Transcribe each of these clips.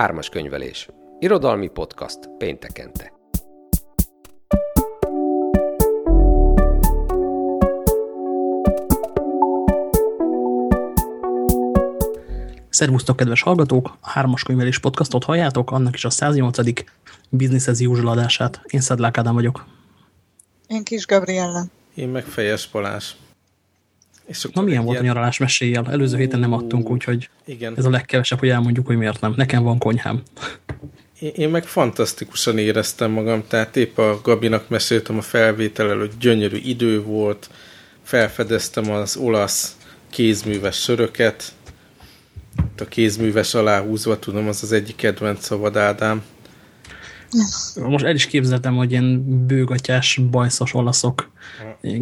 Ármas könyvelés. Irodalmi podcast péntekente. Szervusztok, kedves hallgatók! A Hármas könyvelés podcastot halljátok, annak is a 108. Business as usual adását. Én Szedlák Ádám vagyok. Én Kis Gabriella. Én meg Fejes Balázs. És Na milyen volt ilyen... a nyaralás meséjel? Előző héten nem adtunk, úgyhogy igen. ez a legkevesebb, hogy elmondjuk, hogy miért nem. Nekem van konyhám. Én, meg fantasztikusan éreztem magam, tehát épp a Gabinak meséltem a felvétel előtt, gyönyörű idő volt, felfedeztem az olasz kézműves söröket, a kézműves aláhúzva, tudom, az az egyik kedvenc szavad Ádám. Most el is képzeltem, hogy ilyen bőgatyás, bajszos olaszok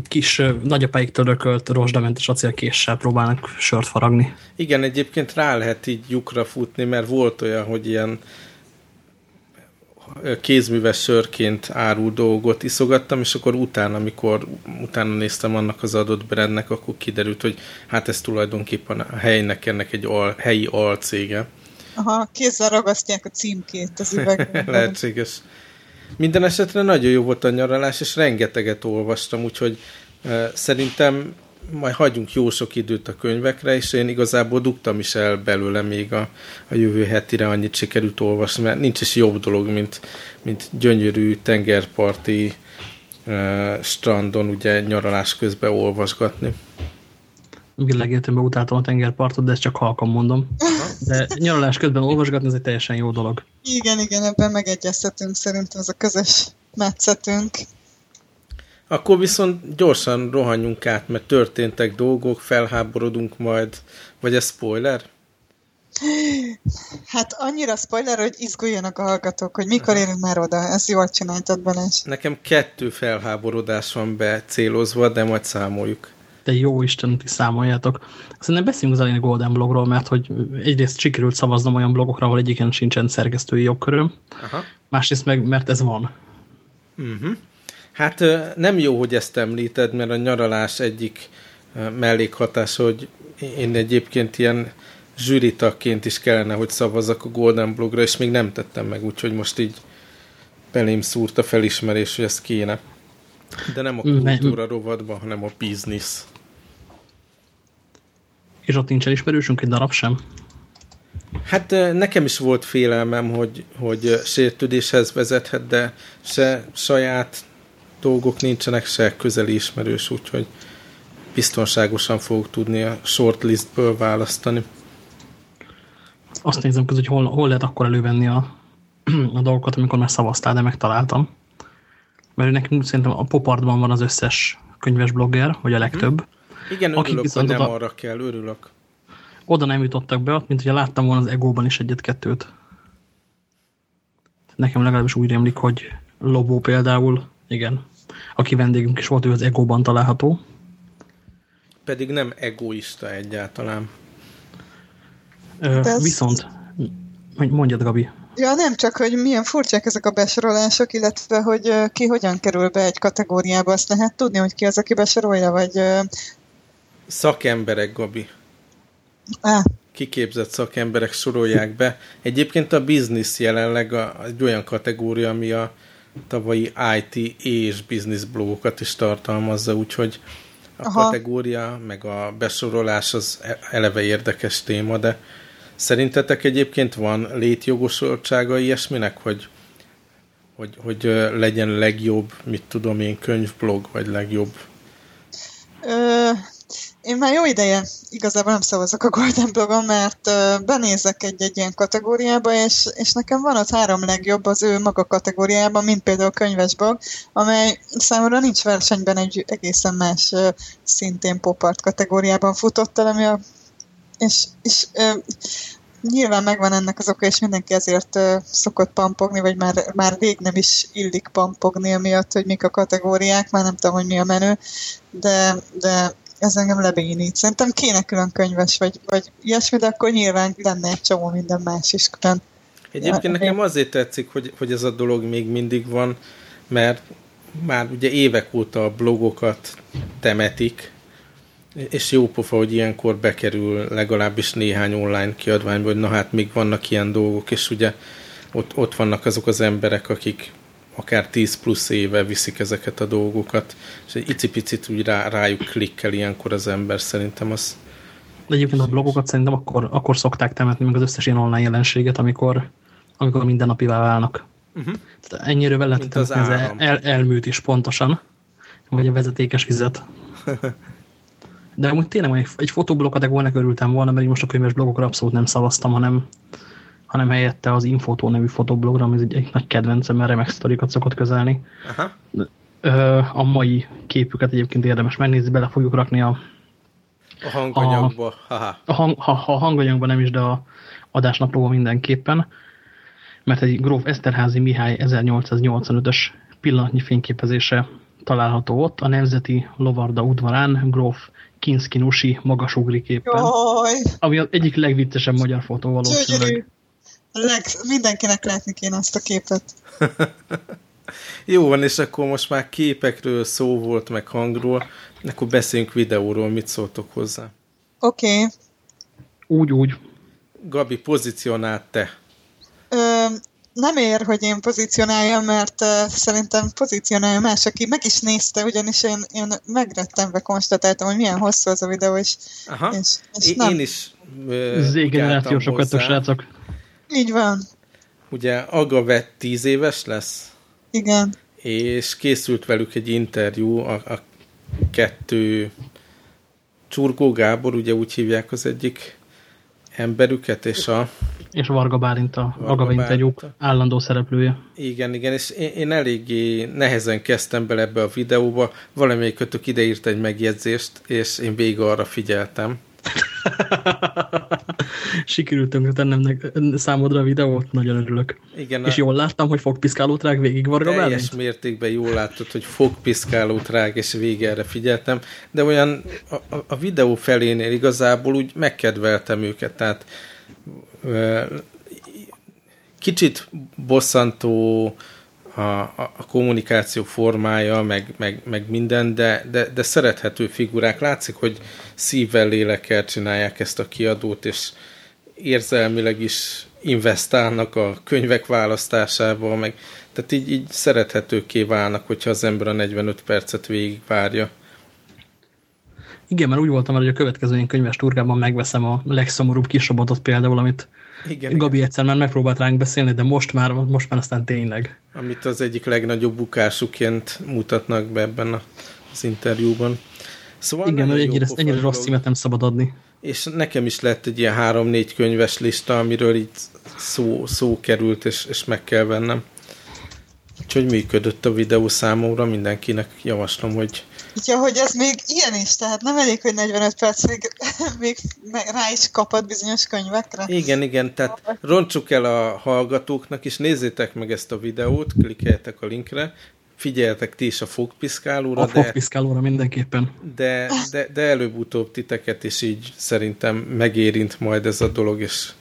kis nagyapáik törökölt rozsdamentes acélkéssel próbálnak sört faragni. Igen, egyébként rá lehet így lyukra futni, mert volt olyan, hogy ilyen kézműves sörként árul dolgot iszogattam, és akkor utána, amikor utána néztem annak az adott brandnek, akkor kiderült, hogy hát ez tulajdonképpen a helynek ennek egy al, helyi alcége. Aha, kézzel ragasztják a címkét az üvegben. Lehetséges. Minden esetre nagyon jó volt a nyaralás, és rengeteget olvastam, úgyhogy szerintem majd hagyjunk jó sok időt a könyvekre, és én igazából dugtam is el belőle még a, a jövő hetire annyit sikerült olvasni, mert nincs is jobb dolog, mint, mint gyönyörű tengerparti uh, strandon ugye nyaralás közben olvasgatni. Világéletemben utáltam a tengerpartot, de ezt csak halkan mondom. De nyaralás közben olvasgatni, ez egy teljesen jó dolog. Igen, igen, ebben megegyezhetünk, szerintem ez a közös metszetünk. Akkor viszont gyorsan rohanjunk át, mert történtek dolgok, felháborodunk majd. Vagy ez spoiler? Hát annyira spoiler, hogy izguljanak a hallgatók, hogy mikor érünk már oda. Ezt jól csináltad, Balázs. Nekem kettő felháborodás van becélozva, de majd számoljuk. Te jó Isten, ti számoljátok. Szerintem beszéljünk az elején a Golden blogról, mert hogy egyrészt sikerült szavaznom olyan blogokra, ahol egyiken sincsen szerkesztői jogköröm. Aha. Másrészt meg, mert ez van. Uh mhm. -huh. Hát nem jó, hogy ezt említed, mert a nyaralás egyik mellékhatás, hogy én egyébként ilyen zsűritakként is kellene, hogy szavazzak a Golden Blogra, és még nem tettem meg, úgyhogy most így belém szúrt a felismerés, hogy ez kéne. De nem a kultúra rovatban, hanem a business. És ott nincs elismerősünk egy darab sem? Hát nekem is volt félelmem, hogy, hogy sértődéshez vezethet, de se saját dolgok nincsenek, se közeli ismerős, úgyhogy biztonságosan fogok tudni a shortlistből választani. Azt nézem közül, hogy hol, hol lehet akkor elővenni a, a dolgokat, amikor már szavaztál, de megtaláltam. Mert nekünk szerintem a Popartban van az összes könyves blogger, vagy a legtöbb. Igen, örülök, Akik hogy nem oda, arra kell, örülök. Oda nem jutottak be, mint hogy láttam volna az Egóban is egyet-kettőt. Nekem legalábbis úgy rémlik, hogy Lobó például igen. Aki vendégünk is volt, ő az Egóban található. Pedig nem egoista egyáltalán. Ö, ez... Viszont, mondjad Gabi. Ja, nem csak, hogy milyen furcsák ezek a besorolások, illetve, hogy ki hogyan kerül be egy kategóriába, azt lehet tudni, hogy ki az, aki besorolja, vagy... Szakemberek, Gabi. Ah. Kiképzett szakemberek sorolják be. Egyébként a biznisz jelenleg a, egy olyan kategória, ami a tavalyi IT és business blogokat is tartalmazza, úgyhogy a Aha. kategória, meg a besorolás az e- eleve érdekes téma, de szerintetek egyébként van létjogosultsága ilyesminek, hogy, hogy, hogy legyen legjobb, mit tudom én, könyvblog, vagy legjobb? Ö, én már jó ideje igazából nem szavazok a Golden Blogon, mert benézek egy-egy ilyen kategóriába, és, és nekem van az három legjobb az ő maga kategóriában, mint például könyvesblog, amely számomra nincs versenyben egy egészen más szintén popart kategóriában futott el, ami a és, és nyilván megvan ennek az oka, és mindenki ezért uh, szokott pampogni, vagy már, már rég nem is illik pampogni, amiatt, hogy mik a kategóriák, már nem tudom, hogy mi a menő, de, de ez engem lebénít. Szerintem kéne külön könyves, vagy, vagy ilyesmi, de akkor nyilván lenne egy csomó minden más is külön. Egyébként nekem azért tetszik, hogy, hogy ez a dolog még mindig van, mert már ugye évek óta a blogokat temetik, És jó pofa, hogy ilyenkor bekerül legalábbis néhány online kiadványba, hogy na hát még vannak ilyen dolgok, és ugye ott, ott vannak azok az emberek, akik akár 10 plusz éve viszik ezeket a dolgokat, és egy icipicit úgy rá, rájuk klikkel ilyenkor az ember, szerintem az... De egyébként a blogokat szerintem akkor, akkor szokták temetni meg az összes ilyen online jelenséget, amikor, amikor mindennapivá válnak. Uh -huh. Tehát ennyire vele lehet az el, el, elműt is pontosan, vagy a vezetékes vizet. De amúgy tényleg egy, egy fotoblog kategóriának örültem volna, mert most a könyves blogokra abszolút nem szavaztam, hanem, hanem helyette az Infotó nevű fotoblogra, ami egy, egy nagy kedvencem, mert remek sztorikat szokott közelni. Aha. A mai képüket egyébként érdemes megnézni, bele fogjuk rakni a a hanganyagba. A, a, hang, ha, ha a hanganyagba nem is, de a adásnaplóban mindenképpen. Mert egy Gróf Eszterházi Mihály 1885-ös pillanatnyi fényképezése található ott, a Nemzeti Lovarda udvarán, Gróf Kinszkinusi magasugri képen. Jaj. Ami az egyik legviccesebb magyar fotó valószínűleg. Leg, mindenkinek látni kéne azt a képet. Jó van, és akkor most már képekről szó volt, meg hangról, akkor beszéljünk videóról, mit szóltok hozzá. Oké. Okay. Úgy, úgy. Gabi, pozícionált te. Ö, nem ér, hogy én pozícionáljam, mert uh, szerintem pozícionálja más, aki meg is nézte, ugyanis én, én megrettemve konstatáltam, hogy milyen hosszú az a videó, és, Aha. és, és nem. Én is uh, Z-generációsokat srácok. Így van. Ugye Agavet tíz éves lesz? Igen. És készült velük egy interjú, a, a kettő Csurgó Gábor, ugye úgy hívják az egyik emberüket, és a... És Varga Bálint a Varga egy állandó szereplője. Igen, igen, és én, én eléggé nehezen kezdtem bele ebbe a videóba, valamelyik kötök ideírt egy megjegyzést, és én végig arra figyeltem. Sikerült tennem számodra a videót, nagyon örülök. Igen, és a... jól láttam, hogy fogpiszkálót rág végig Varga Teljes Bálint? mértékben jól látod, hogy fogpiszkálót rág, és végig erre figyeltem, de olyan a, a videó felénél igazából úgy megkedveltem őket, tehát kicsit bosszantó a, a, kommunikáció formája, meg, meg, meg minden, de, de, de szerethető figurák. Látszik, hogy szívvel, lélekkel csinálják ezt a kiadót, és érzelmileg is investálnak a könyvek választásába, meg, tehát így, így szerethetőké válnak, hogyha az ember a 45 percet végigvárja. Igen, mert úgy voltam hogy a következő én könyves turgában megveszem a legszomorúbb kisrobotot például, amit igen, Gabi igen. egyszer már megpróbált ránk beszélni, de most már, most már aztán tényleg. Amit az egyik legnagyobb bukásuként mutatnak be ebben az interjúban. Szóval Igen, hogy ennyire, ennyire rossz címet nem szabad adni. És nekem is lett egy ilyen három-négy könyves lista, amiről így szó, szó került, és, és meg kell vennem. Úgyhogy működött a videó számomra, mindenkinek javaslom, hogy Ja, hogy ez még ilyen is, tehát nem elég, hogy 45 perc, még, még rá is kapad bizonyos könyvekre. Igen, igen, tehát roncsuk el a hallgatóknak, és nézzétek meg ezt a videót, klikkeljetek a linkre, figyeljetek ti is a fogpiszkálóra. A de, fogpiszkálóra mindenképpen. De, de, de előbb-utóbb titeket is így szerintem megérint majd ez a dolog, és,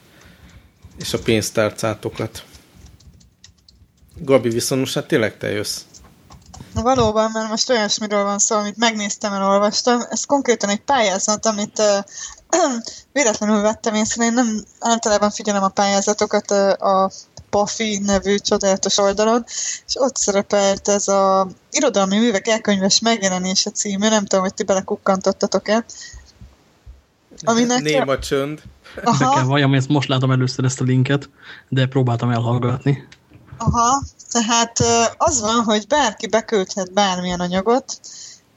és a pénztárcátokat. Gabi, viszont most hát tényleg te jössz. Na valóban, mert most olyasmiről van szó, amit megnéztem, elolvastam. Ez konkrétan egy pályázat, amit uh, véletlenül vettem észre. Én nem általában figyelem a pályázatokat uh, a Pafi nevű csodálatos oldalon, és ott szerepelt ez a irodalmi művek elkönyves megjelenése című, nem tudom, hogy ti belekukkantottatok-e. Aminek... Néma csönd. Aha. Be kell valljam, ezt most látom először ezt a linket, de próbáltam elhallgatni. Aha, tehát az van, hogy bárki beküldhet bármilyen anyagot,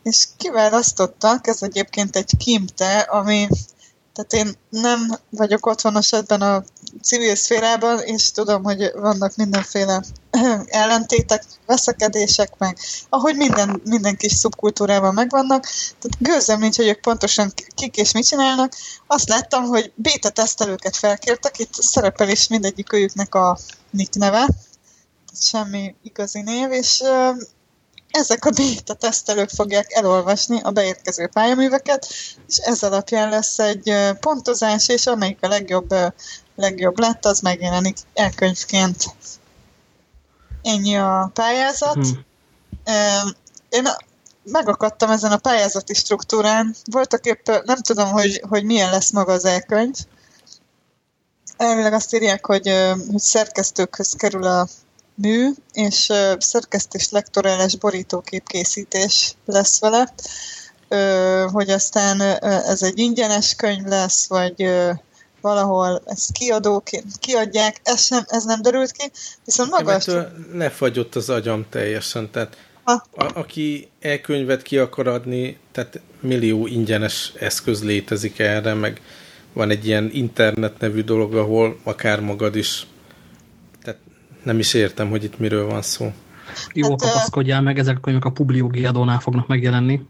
és kiválasztottak, ez egyébként egy kimte, ami tehát én nem vagyok otthonos ebben a civil szférában, és tudom, hogy vannak mindenféle ellentétek, veszekedések, meg ahogy minden, minden kis szubkultúrában megvannak. Tehát gőzem nincs, hogy ők pontosan kik és mit csinálnak. Azt láttam, hogy beta tesztelőket felkértek, itt szerepel is mindegyik őjüknek a nick neve, semmi igazi név, és ezek a beta tesztelők fogják elolvasni a beérkező pályaműveket, és ez alapján lesz egy pontozás, és amelyik a legjobb, legjobb lett, az megjelenik elkönyvként. Ennyi a pályázat. Hmm. Én megakadtam ezen a pályázati struktúrán. Voltak épp, nem tudom, hogy, hogy milyen lesz maga az elkönyv. Elvileg azt írják, hogy, hogy szerkesztőkhöz kerül a mű, és szerkesztés lektorálás borítóképkészítés lesz vele, hogy aztán ez egy ingyenes könyv lesz, vagy valahol ezt kiadóként kiadják, ez, sem, ez nem derült ki, viszont maga... Lefagyott az agyam teljesen, tehát a, aki elkönyvet ki akar adni, tehát millió ingyenes eszköz létezik erre, meg van egy ilyen internet nevű dolog, ahol akár magad is nem is értem, hogy itt miről van szó. Jó, hát, kapaszkodjál meg, ezek a könyvek a Publiógiadónál fognak megjelenni,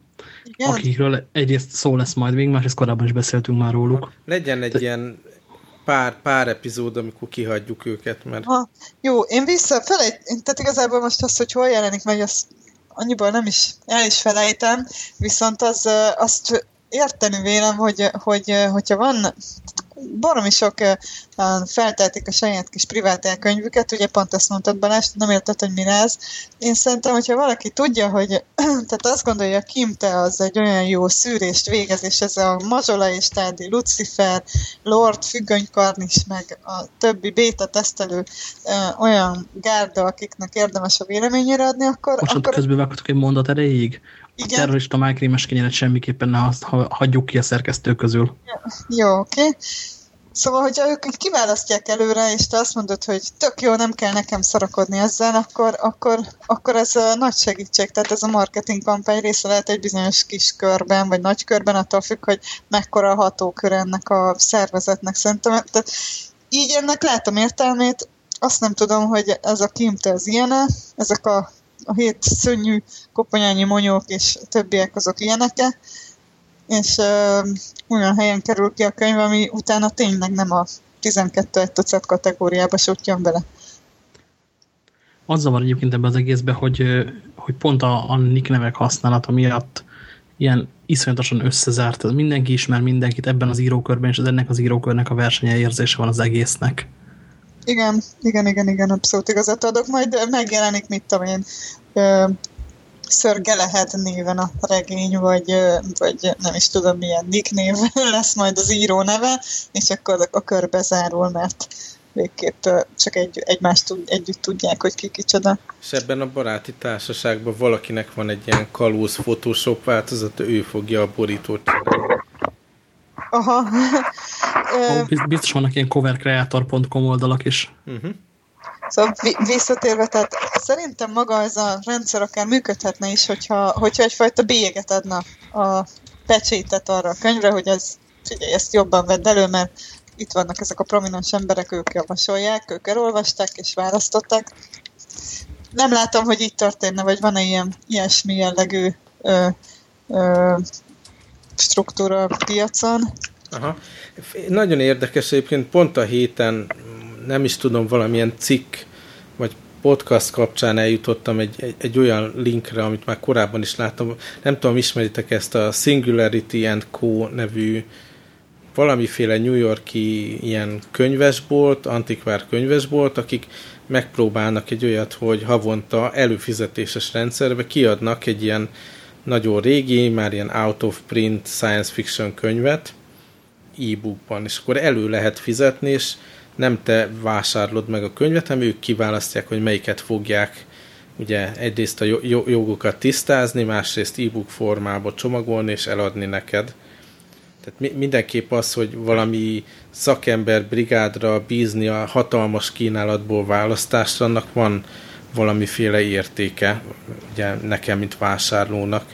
igen? akikről egyrészt szó lesz majd még, másrészt korábban is beszéltünk már róluk. Legyen egy Te... ilyen pár, pár epizód, amikor kihagyjuk őket, mert... Ha, jó, én vissza, felejt, tehát igazából most az, hogy hol jelenik meg, azt annyiból nem is, el is felejtem, viszont az, azt érteni vélem, hogy, hogy hogyha van, baromi sok felteltik a saját kis privát elkönyvüket, ugye pont ezt mondtad Balázs, nem érted, hogy mi ez. Én szerintem, hogyha valaki tudja, hogy tehát azt gondolja, Kimte az egy olyan jó szűrést végez, és ez a Mazsola és Tádi, Lucifer, Lord, Függönykarnis, meg a többi béta tesztelő olyan gárda, akiknek érdemes a véleményére adni, akkor... Most akkor... közben egy mondat erejéig? Igen. A terrorista májkrémes kenyeret semmiképpen ne hagyjuk ki a szerkesztő közül. Jó, oké. Okay. Szóval, hogyha ők kiválasztják előre, és te azt mondod, hogy tök jó, nem kell nekem szarakodni ezzel, akkor, akkor, akkor ez a nagy segítség. Tehát ez a marketing kampány része lehet egy bizonyos kis körben, vagy nagy körben, attól függ, hogy mekkora a hatókör ennek a szervezetnek. Szerintem tehát így ennek látom értelmét, azt nem tudom, hogy ez a kimte az ilyen ezek a a hét szönnyű koponyányi monyók és többiek azok ilyeneke, és uh, olyan helyen kerül ki a könyv, ami utána tényleg nem a 12 egy tucat kategóriába suttyan bele. Az zavar egyébként ebben az egészben, hogy, hogy pont a, a nick nevek használata miatt ilyen iszonyatosan összezárt. Mindenki ismer mindenkit ebben az írókörben, és az ennek az írókörnek a versenye érzése van az egésznek. Igen, igen, igen, igen, abszolút igazat adok. Majd megjelenik, mit tudom én, Sir Galahad néven a regény, vagy, vagy nem is tudom milyen nick név lesz majd az író neve, és akkor a kör bezárul, mert végképp csak egy, egymást tud, együtt tudják, hogy ki kicsoda. És ebben a baráti társaságban valakinek van egy ilyen kalóz Photoshop változat, ő fogja a borítót Aha. Biztos vannak ilyen covercreator.com oldalak is. Uh mhm. -huh. Szóval visszatérve, tehát szerintem maga ez a rendszer akár működhetne is, hogyha, hogyha egyfajta bélyeget adna a pecsétet arra a könyvre, hogy ez, figyelj, ezt jobban vedd elő, mert itt vannak ezek a prominens emberek, ők javasolják, ők elolvasták és választották. Nem látom, hogy így történne, vagy van-e ilyen, ilyesmi jellegű ö, ö, struktúra a piacon. Aha. Nagyon érdekes egyébként, pont a héten nem is tudom, valamilyen cikk vagy podcast kapcsán eljutottam egy, egy, egy olyan linkre, amit már korábban is láttam. Nem tudom, ismeritek ezt a Singularity and Co. nevű valamiféle New Yorki ilyen könyvesbolt, antikvár könyvesbolt, akik megpróbálnak egy olyat, hogy havonta előfizetéses rendszerbe kiadnak egy ilyen nagyon régi, már ilyen out of print science fiction könyvet e-bookban, és akkor elő lehet fizetni, és nem te vásárlod meg a könyvet, hanem ők kiválasztják, hogy melyiket fogják ugye egyrészt a jogokat tisztázni, másrészt e-book formába csomagolni és eladni neked. Tehát mindenképp az, hogy valami szakember brigádra bízni a hatalmas kínálatból választásra, annak van valamiféle értéke, ugye nekem, mint vásárlónak.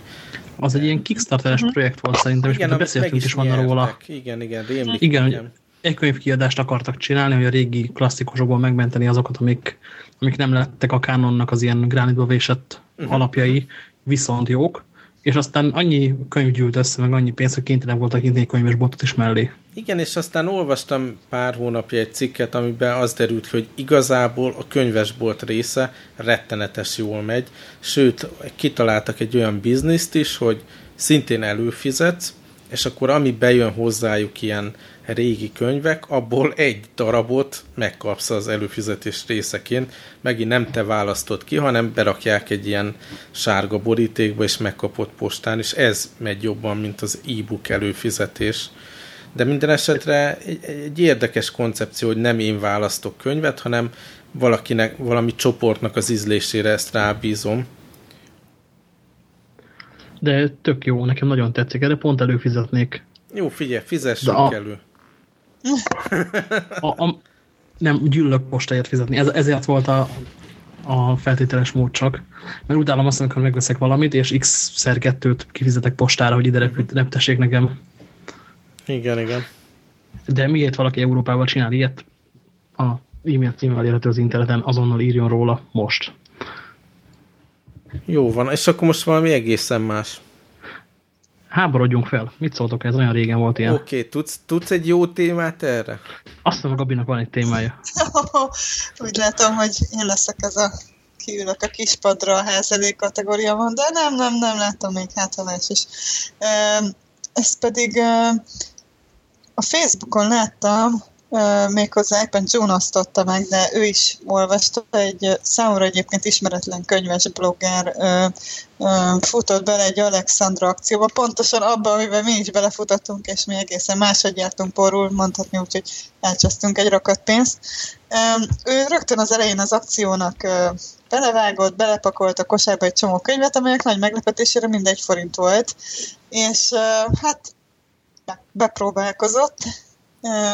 Az egy ilyen Kickstarteres projekt volt szerintem, és igen, beszéltünk is, is volna róla. Igen, igen, rémlik. Igen, igen. Egy könyvkiadást akartak csinálni, hogy a régi klasszikusokból megmenteni azokat, amik, amik nem lettek a kánonnak az ilyen gránitba vésett uh-huh. alapjai, viszont jók, és aztán annyi könyv gyűlt össze, meg annyi pénz, hogy kénytelen voltak kintni egy könyves botot is mellé. Igen, és aztán olvastam pár hónapja egy cikket, amiben az derült, hogy igazából a könyvesbolt része rettenetes jól megy, sőt, kitaláltak egy olyan bizniszt is, hogy szintén előfizetsz, és akkor ami bejön hozzájuk ilyen régi könyvek, abból egy darabot megkapsz az előfizetés részeként. Megint nem te választod ki, hanem berakják egy ilyen sárga borítékba, és megkapott postán, és ez megy jobban, mint az e-book előfizetés. De minden esetre egy, egy érdekes koncepció, hogy nem én választok könyvet, hanem valakinek, valami csoportnak az ízlésére ezt rábízom. De tök jó, nekem nagyon tetszik, erre pont előfizetnék. Jó, figyelj, fizessünk a... elő. A, a, nem, gyűlölök postáért fizetni. Ez, ezért volt a, a feltételes mód csak. Mert utálom azt, amikor megveszek valamit, és x-szer kettőt kifizetek postára, hogy ide reptessék nekem. Igen, igen. De miért valaki Európával csinál ilyet? A e-mail címmel érhető az interneten, azonnal írjon róla most. Jó van, és akkor most valami egészen más. Háborodjunk fel. Mit szóltok, ez olyan régen volt ilyen. Oké, okay, tudsz, tudsz egy jó témát erre? Azt mondom, Gabinak van egy témája. Úgy látom, hogy én leszek ez a kiülök a kispadra a házelé kategóriában, de nem, nem, nem látom még hátalás is. Ez pedig a Facebookon láttam, méghozzá éppen June osztotta meg, de ő is olvasta, egy számomra egyébként ismeretlen könyves blogger futott bele egy Alexandra akcióba, pontosan abban, amiben mi is belefutottunk, és mi egészen máshogy jártunk porul, mondhatni úgy, hogy elcsesztünk egy rakat pénzt. Ő rögtön az elején az akciónak belevágott, belepakolt a kosárba egy csomó könyvet, amelyek nagy meglepetésére mindegy forint volt, és hát bepróbálkozott,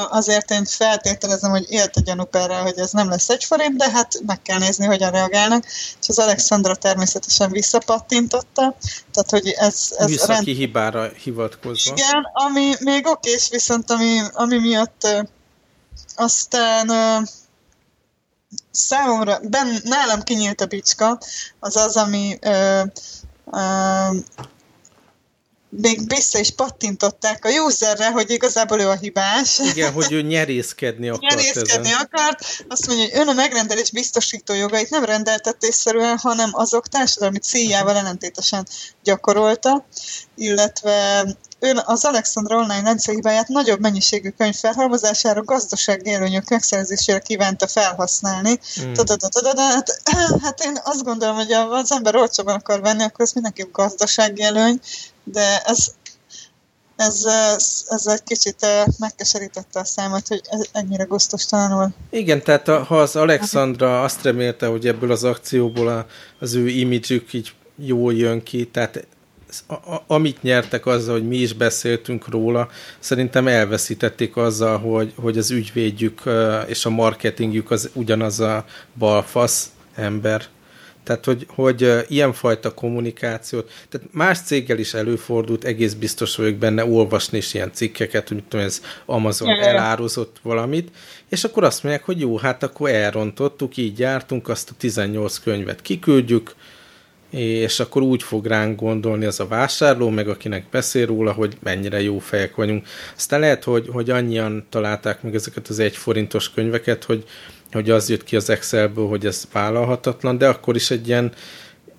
Azért én feltételezem, hogy élt a gyanúk erre, hogy ez nem lesz egy forint, de hát meg kell nézni, hogyan reagálnak. És az Alexandra természetesen visszapattintotta. Tehát, hogy ez... ez Visszaki rend... hibára hivatkozva. Igen, ami még okés, viszont ami, ami miatt aztán számomra, ben, nálam kinyílt a bicska, az az, ami ö, ö, még vissza is pattintották a userre, hogy igazából ő a hibás. Igen, hogy ő nyerészkedni akart Nyerészkedni ezen. akart. Azt mondja, hogy ön a megrendelés biztosító jogait nem rendeltetésszerűen, hanem azok társadalmi céljával ellentétesen gyakorolta, illetve ön az Alexandra online rendszer hibáját nagyobb mennyiségű könyv felhalmozására, gazdasági előnyök megszerzésére kívánta felhasználni. Hmm. Hát, hát én azt gondolom, hogy az ember olcsóban akar venni, akkor ez mindenképp gazdasági előny, de ez, ez, ez, ez egy kicsit megkeserítette a számot, hogy ennyire gusztustalanul. Igen, tehát a, ha az Alexandra azt remélte, hogy ebből az akcióból a, az ő imidzsük így jól jön ki, tehát a, a, amit nyertek azzal, hogy mi is beszéltünk róla, szerintem elveszítették azzal, hogy, hogy az ügyvédjük és a marketingjük az ugyanaz a balfasz ember. Tehát, hogy, hogy ilyenfajta kommunikációt, tehát más céggel is előfordult, egész biztos vagyok benne olvasni is ilyen cikkeket, hogy mit tudom, ez Amazon ja, elározott valamit, és akkor azt mondják, hogy jó, hát akkor elrontottuk, így jártunk, azt a 18 könyvet kiküldjük, és akkor úgy fog ránk gondolni az a vásárló, meg akinek beszél róla, hogy mennyire jó fejek vagyunk. Aztán lehet, hogy, hogy annyian találták meg ezeket az egy forintos könyveket, hogy hogy az jött ki az Excelből, hogy ez vállalhatatlan, de akkor is egy ilyen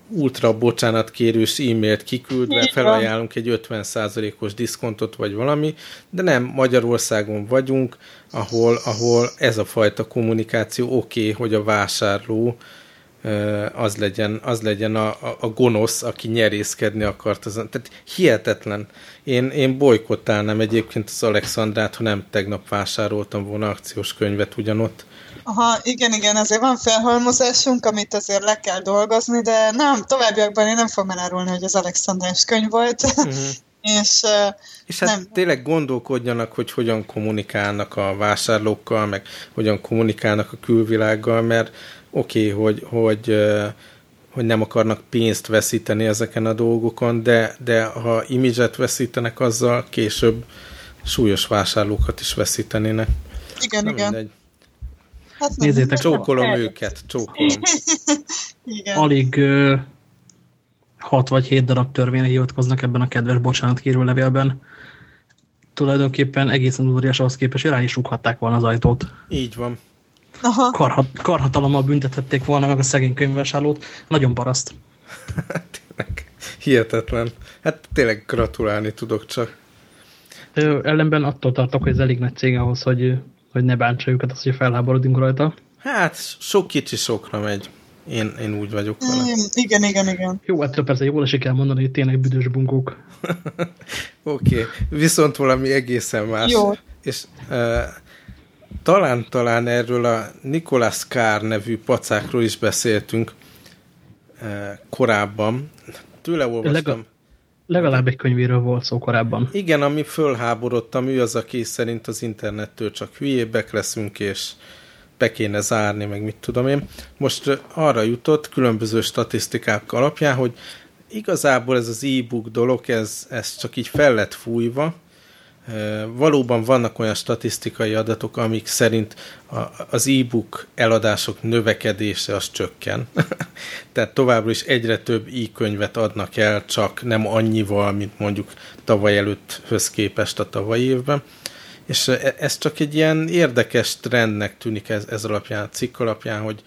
ultra bocsánat kérős e-mailt kiküldve felajánlunk egy 50%-os diszkontot vagy valami, de nem Magyarországon vagyunk, ahol, ahol ez a fajta kommunikáció oké, okay, hogy a vásárló az legyen, az legyen a, a, a gonosz, aki nyerészkedni akart. Azon. Tehát hihetetlen. Én, én bolykottálnám egyébként az Alexandrát, ha nem tegnap vásároltam volna akciós könyvet ugyanott. Aha, igen, igen, azért van felhalmozásunk, amit azért le kell dolgozni, de nem, továbbiakban én nem fogom elárulni, hogy az Alexandrás könyv volt. Uh-huh. és, és hát nem. tényleg gondolkodjanak, hogy hogyan kommunikálnak a vásárlókkal, meg hogyan kommunikálnak a külvilággal, mert oké, okay, hogy, hogy, hogy nem akarnak pénzt veszíteni ezeken a dolgokon, de, de ha imidzset veszítenek, azzal később súlyos vásárlókat is veszítenének. Igen, nem igen. Mindegy. Hát Nézzétek, csókolom el. őket, csókolom. Igen. Alig uh, 6 vagy 7 darab törvényre hivatkoznak ebben a kedves bocsánatkérő levélben. Tulajdonképpen egészen udvarias ahhoz képest, hogy rá is rúghatták volna az ajtót. Így van. Aha. Karhat, karhatalommal büntethették volna meg a szegény könyvvásárlót. Nagyon paraszt. tényleg hihetetlen. Hát tényleg gratulálni tudok csak. Ellenben attól tartok, hogy ez elég nagy cég ahhoz, hogy, hogy ne bántsa őket az, hogy felháborodunk rajta. Hát, sok kicsi sokra megy. Én, én úgy vagyok vele. Igen, igen, igen. Jó, ettől persze jól esik elmondani, hogy tényleg büdös bunkók. Oké, okay. viszont valami egészen más. Jó. És uh, talán, talán erről a Nicholas Carr nevű pacákról is beszéltünk uh, korábban. Tőle olvastam. Lega legalább egy könyvéről volt szó korábban. Igen, ami fölháborodtam, ő az, aki szerint az internettől csak hülyébbek leszünk, és be kéne zárni, meg mit tudom én. Most arra jutott különböző statisztikák alapján, hogy igazából ez az e-book dolog, ez, ez csak így fel lett fújva, Valóban vannak olyan statisztikai adatok, amik szerint az e-book eladások növekedése az csökken. Tehát továbbra is egyre több e-könyvet adnak el, csak nem annyival, mint mondjuk tavaly előtthöz képest a tavalyi évben. És e, ez csak egy ilyen érdekes trendnek tűnik ez, ez alapján, a cikk alapján, hogy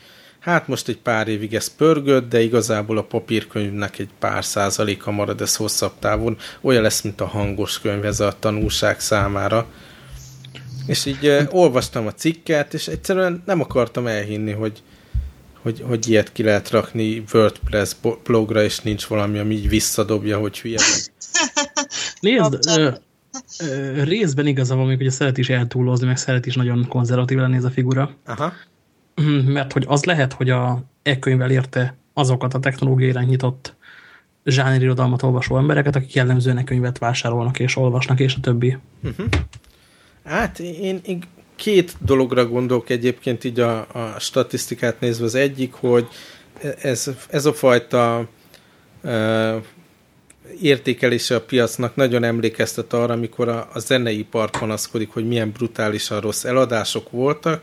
hát most egy pár évig ez pörgött, de igazából a papírkönyvnek egy pár százaléka marad ez hosszabb távon. Olyan lesz, mint a hangos könyv ez a tanulság számára. És így uh, olvastam a cikket, és egyszerűen nem akartam elhinni, hogy, hogy, hogy ilyet ki lehet rakni WordPress blogra, és nincs valami, ami így visszadobja, hogy hülye Nézd, ö, ö, részben igaza van még, hogy szeret is eltúlozni, meg szeret is nagyon konzervatív lenni ez a figura. Aha. Mert hogy az lehet, hogy a e-könyvvel érte azokat a technológiai irányított zsánerirodalmat olvasó embereket, akik jellemzően könyvet vásárolnak és olvasnak, és a többi. Uh -huh. Hát én, én két dologra gondolok egyébként így a, a statisztikát nézve. Az egyik, hogy ez, ez a fajta uh, értékelése a piacnak nagyon emlékeztet arra, amikor a, a zenei part panaszkodik, hogy milyen brutálisan rossz eladások voltak,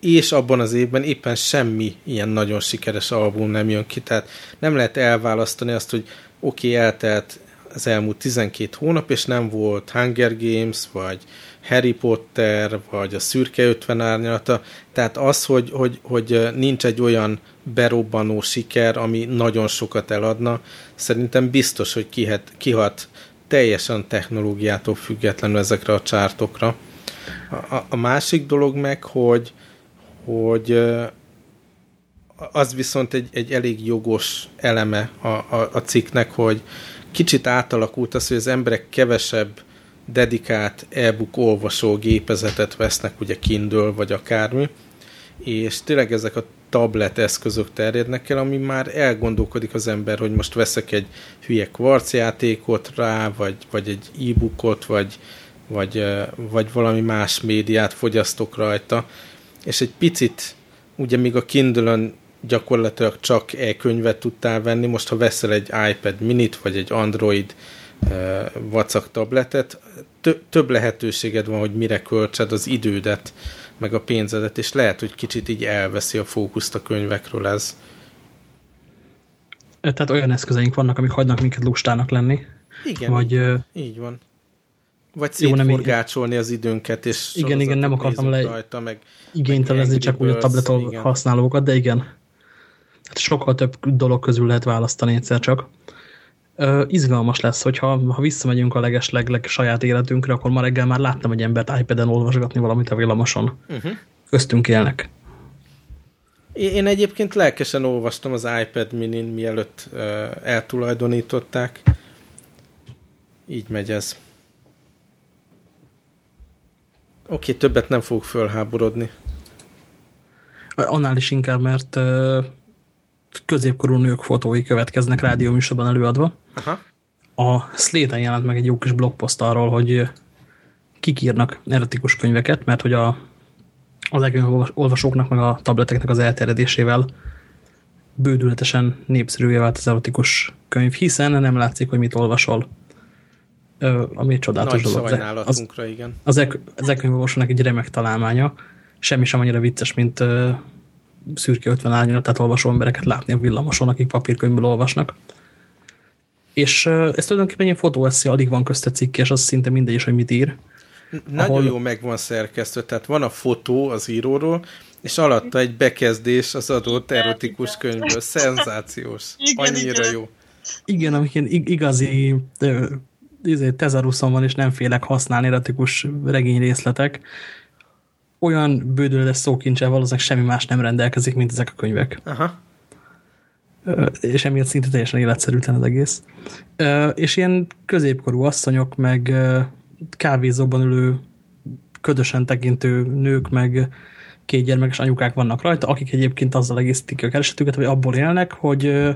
és abban az évben éppen semmi ilyen nagyon sikeres album nem jön ki, tehát nem lehet elválasztani azt, hogy oké, okay, eltelt az elmúlt 12 hónap, és nem volt Hunger Games, vagy Harry Potter, vagy a Szürke 50 árnyalata, tehát az, hogy, hogy, hogy nincs egy olyan berobbanó siker, ami nagyon sokat eladna, szerintem biztos, hogy kihet, kihat teljesen technológiától függetlenül ezekre a csártokra. A, a másik dolog meg, hogy, hogy az viszont egy, egy elég jogos eleme a, a, a cikknek, hogy kicsit átalakult az, hogy az emberek kevesebb dedikált e-book olvasó gépezetet vesznek, ugye Kindle vagy akármi, és tényleg ezek a tablet eszközök terjednek el, ami már elgondolkodik az ember, hogy most veszek egy hülye kvarcjátékot rá, vagy, vagy egy e-bookot, vagy, vagy, vagy valami más médiát fogyasztok rajta, és egy picit, ugye még a Kindle-ön gyakorlatilag csak e-könyvet tudtál venni, most ha veszel egy iPad minit, vagy egy Android vacak tabletet, több lehetőséged van, hogy mire költsed az idődet, meg a pénzedet, és lehet, hogy kicsit így elveszi a fókuszt a könyvekről ez. Tehát olyan eszközeink vannak, amik hagynak minket lustának lenni. Igen, vagy, így van. Vagy szétforgácsolni az időnket, és igen, igen, nem akartam le rajta, meg, igénytelezni csak úgy a tablet használókat, de igen. Hát sokkal több dolog közül lehet választani egyszer csak. Uh, izgalmas lesz, hogyha ha visszamegyünk a legesleg leg saját életünkre, akkor ma reggel már láttam egy embert iPad-en olvasgatni valamit a villamoson. Uh mhm. -huh. Köztünk élnek. Én egyébként lelkesen olvastam az iPad minin, mielőtt uh, eltulajdonították. Így megy ez. Oké, okay, többet nem fogok fölháborodni. Annál is inkább, mert középkorú nők fotói következnek rádióműsorban előadva. Aha. A Slate-en jelent meg egy jó kis blogpost arról, hogy kik írnak erotikus könyveket, mert hogy a, az olvasóknak meg a tableteknek az elterjedésével bődületesen népszerűvé vált az erotikus könyv, hiszen nem látszik, hogy mit olvasol ami egy csodálatos Nagy dolog. Az, igen. Az, az elkönyvolvasónak egy remek találmánya, semmi sem annyira vicces, mint uh, szürke 50 árnyalatát olvasó embereket látni a villamoson, akik papírkönyvből olvasnak. És uh, ez tulajdonképpen egy fotóesszé, alig van közte cikk, és az szinte mindegy is, hogy mit ír. Nagyon ahol... jó meg van szerkesztve, tehát van a fotó az íróról, és alatta egy bekezdés az adott erotikus könyvből. Szenzációs. Igen, Annyira igen. jó. Igen, amik igazi izé, tezaruszon van, és nem félek használni erotikus regényrészletek, olyan bődöletes szókincsel valószínűleg semmi más nem rendelkezik, mint ezek a könyvek. Aha. És emiatt szinte teljesen életszerűtlen az egész. És ilyen középkorú asszonyok, meg kávézóban ülő, ködösen tekintő nők, meg két gyermekes anyukák vannak rajta, akik egyébként azzal egészítik a keresetüket, vagy abból élnek, hogy,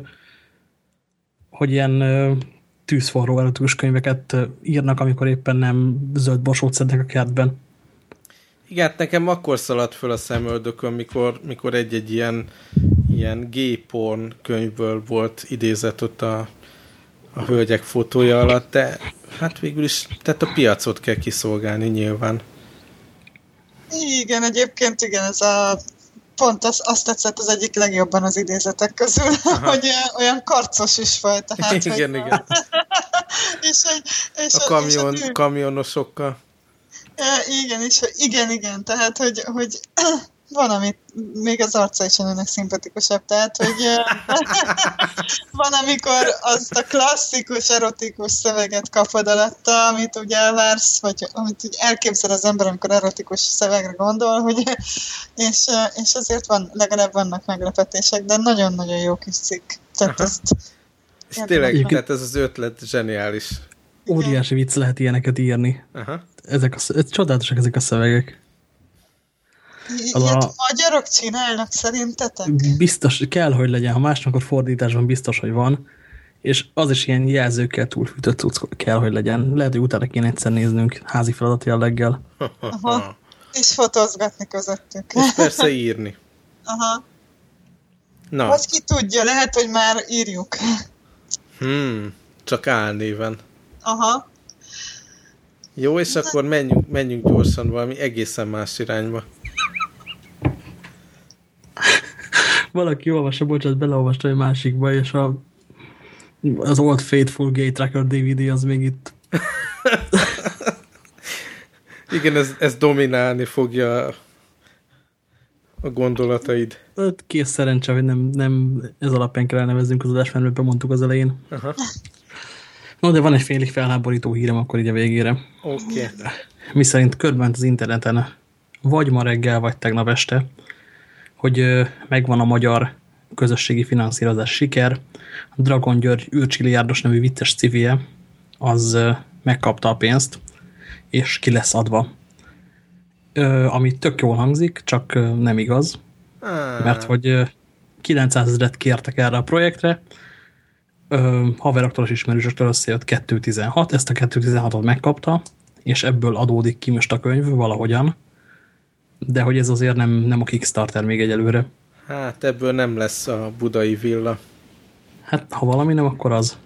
hogy ilyen tűzforró erotikus könyveket írnak, amikor éppen nem zöld borsót szednek a kertben. Igen, hát nekem akkor szaladt föl a szemöldökön, mikor, mikor egy-egy ilyen, ilyen gay porn könyvből volt idézet ott a, a hölgyek fotója alatt, de hát végül is, tehát a piacot kell kiszolgálni nyilván. Igen, egyébként igen, ez a pont az, azt tetszett az egyik legjobban az idézetek közül, Aha. hogy olyan, karcos is volt. Tehát, igen, hogy, igen. és, hogy, és, A kamion, és a kamionosokkal. Ja, igen, és igen, igen, tehát, hogy, hogy van, amit még az arca is a nőnek szimpatikusabb, tehát, hogy van, amikor azt a klasszikus, erotikus szöveget kapod alatta, amit ugye elvársz, vagy amit úgy elképzel az ember, amikor erotikus szövegre gondol, hogy, és, és azért van, legalább vannak meglepetések, de nagyon-nagyon jó kis cikk. Tehát Aha. ezt És tényleg, tehát ez az ötlet zseniális. Óriási vicc lehet ilyeneket írni. Aha. Ezek a, ez csodálatosak ezek a szövegek. Ilyet a- magyarok csinálnak szerintetek? Biztos, kell, hogy legyen. Ha más, akkor fordításban biztos, hogy van. És az is ilyen jelzőkkel túlfűtött cucc kell, hogy legyen. Lehet, hogy utána kéne egyszer néznünk házi feladat jelleggel. Aha. És fotózgatni közöttük. És persze írni. Aha. Na, Vagy ki tudja, lehet, hogy már írjuk. hmm, csak álnéven. Aha. Jó, és akkor menjünk, menjünk gyorsan valami egészen más irányba. Valaki olvassa, bocsánat, beleolvasta egy másikba, és a, az Old Faithful Gay Tracker DVD az még itt Igen, ez, ez dominálni fogja a gondolataid. hát kész szerencse, hogy nem, nem ez alapján kell elnevezzünk az adást, mert bemondtuk az elején. Aha. No, de van egy félig felháborító hírem akkor így a végére. Oké. Okay. mi szerint körbent az interneten, vagy ma reggel, vagy tegnap este, hogy megvan a magyar közösségi finanszírozás siker. A Dragon György űrcsiliárdos nevű vicces civie, az megkapta a pénzt, és ki lesz adva. Ö, ami tök jól hangzik, csak nem igaz, mert hogy ö, 900 ezeret kértek erre a projektre, ö, haveroktól és ismerősöktől összejött 216, ezt a 216-ot megkapta, és ebből adódik ki most a könyv valahogyan, de hogy ez azért nem, nem a Kickstarter még egyelőre. Hát ebből nem lesz a budai villa. Hát, ha valami nem, akkor az.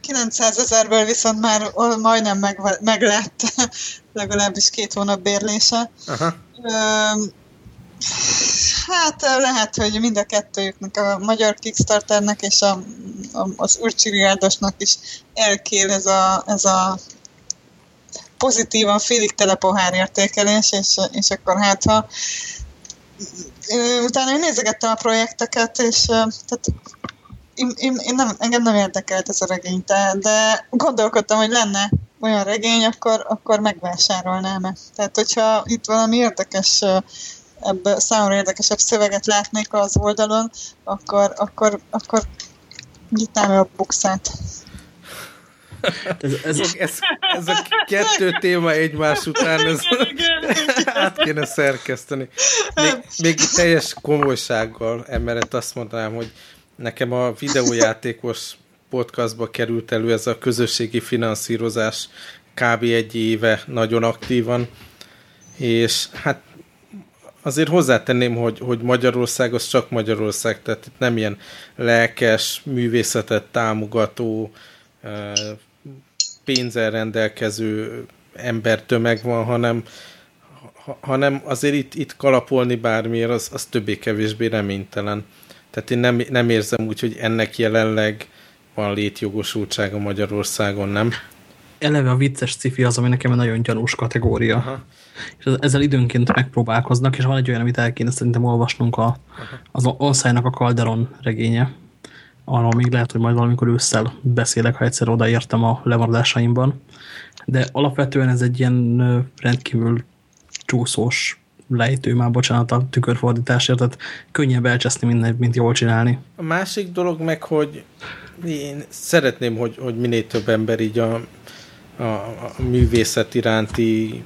900 ezerből viszont már majdnem meg, meg lett legalábbis két hónap bérlése. Aha. Öm, Hát lehet, hogy mind a kettőjüknek, a magyar Kickstarternek és a, a, az Urcsiriádosnak is elkél ez a, ez a pozitívan félig tele pohár értékelés, és, és akkor hát ha utána én nézegettem a projekteket, és tehát én, én, én nem, engem nem érdekelt ez a regény, de, de gondolkodtam, hogy lenne olyan regény, akkor, akkor megvásárolnám -e. Tehát, hogyha itt valami érdekes, ebből számomra érdekesebb szöveget látnék az oldalon, akkor, akkor, akkor nyitnám a bukszát. Ez, ez, Ez, ez, a kettő téma egymás után, ez át kéne szerkeszteni. Még, még teljes komolysággal emellett azt mondanám, hogy nekem a videójátékos podcastba került elő ez a közösségi finanszírozás kb. egy éve nagyon aktívan, és hát azért hozzátenném, hogy, hogy Magyarország az csak Magyarország, tehát itt nem ilyen lelkes, művészetet támogató, pénzzel rendelkező embertömeg van, hanem, ha- hanem azért itt, itt kalapolni bármiért, az, az többé-kevésbé reménytelen. Tehát én nem, nem érzem úgy, hogy ennek jelenleg van létjogosultsága Magyarországon, nem? eleve a vicces cifi az, ami nekem egy nagyon gyanús kategória. Aha. És ezzel időnként megpróbálkoznak, és van egy olyan, amit el kéne szerintem olvasnunk a, az Onszájnak a Calderon regénye, arról még lehet, hogy majd valamikor ősszel beszélek, ha egyszer odaértem a lemaradásaimban. De alapvetően ez egy ilyen rendkívül csúszós lejtő, már bocsánat a tükörfordításért, tehát könnyebb elcseszni mindent, mint jól csinálni. A másik dolog meg, hogy én szeretném, hogy, hogy minél több ember így a, a, a művészet iránti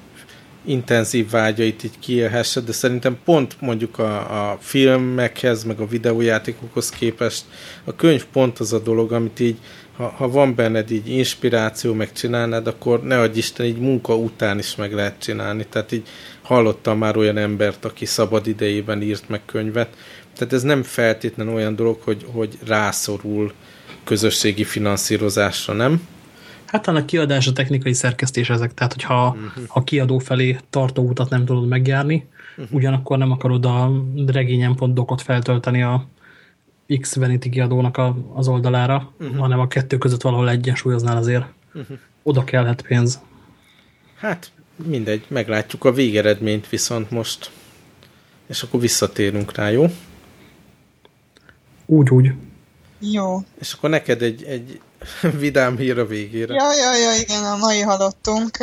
intenzív vágyait így kiélhesse, de szerintem pont mondjuk a, a filmekhez, meg a videójátékokhoz képest a könyv pont az a dolog, amit így, ha, ha van benned így inspiráció, meg csinálnád, akkor ne adj Isten, így munka után is meg lehet csinálni. Tehát így hallottam már olyan embert, aki szabad idejében írt meg könyvet. Tehát ez nem feltétlen olyan dolog, hogy, hogy rászorul közösségi finanszírozásra, nem? Hát a kiadás, a technikai szerkesztés ezek, tehát hogyha uh mhm. -huh. a kiadó felé tartó utat nem tudod megjárni, uh mhm. -huh. ugyanakkor nem akarod a regényen.docot feltölteni a X Vanity kiadónak a, az oldalára, uh mhm. -huh. hanem a kettő között valahol egyensúlyoznál azért. Uh -huh. Oda kellhet pénz. Hát mindegy, meglátjuk a végeredményt viszont most. És akkor visszatérünk rá, jó? Úgy, úgy. Jó. És akkor neked egy, egy vidám hír a végére. Ja, ja, ja, igen, a mai halottunk,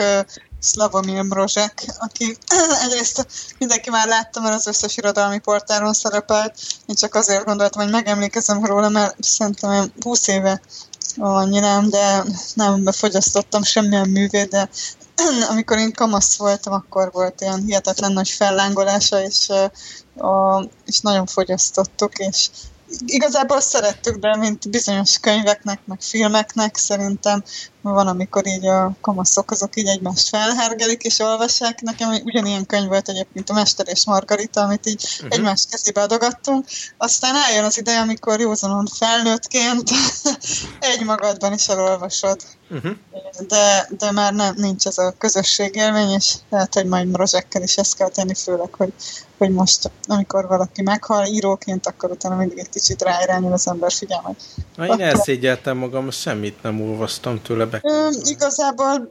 Slavomir Brozsek, aki egyrészt mindenki már látta, mert az összes irodalmi portáron szerepelt. Én csak azért gondoltam, hogy megemlékezem róla, mert szerintem 20 éve annyi nem, de nem befogyasztottam semmilyen művét, de amikor én kamasz voltam, akkor volt ilyen hihetetlen nagy fellángolása, és, és nagyon fogyasztottuk, és igazából szerettük, de mint bizonyos könyveknek, meg filmeknek szerintem van, amikor így a kamaszok azok így egymást felhergelik és olvassák. Nekem ugyanilyen könyv volt egyébként a Mester és Margarita, amit így uh-huh. egymás kezébe adogattunk. Aztán eljön az ideje, amikor józanon felnőttként egy magadban is elolvasod. Uh-huh. De, de már nem, nincs ez a közösségélmény, és lehet, hogy majd rozsekkel is ezt kell tenni, főleg, hogy, hogy most, amikor valaki meghal íróként, akkor utána mindig egy kicsit ráirányul az ember figyelmet. Na, én elszégyeltem magam, semmit nem olvastam tőle be. Ö, igazából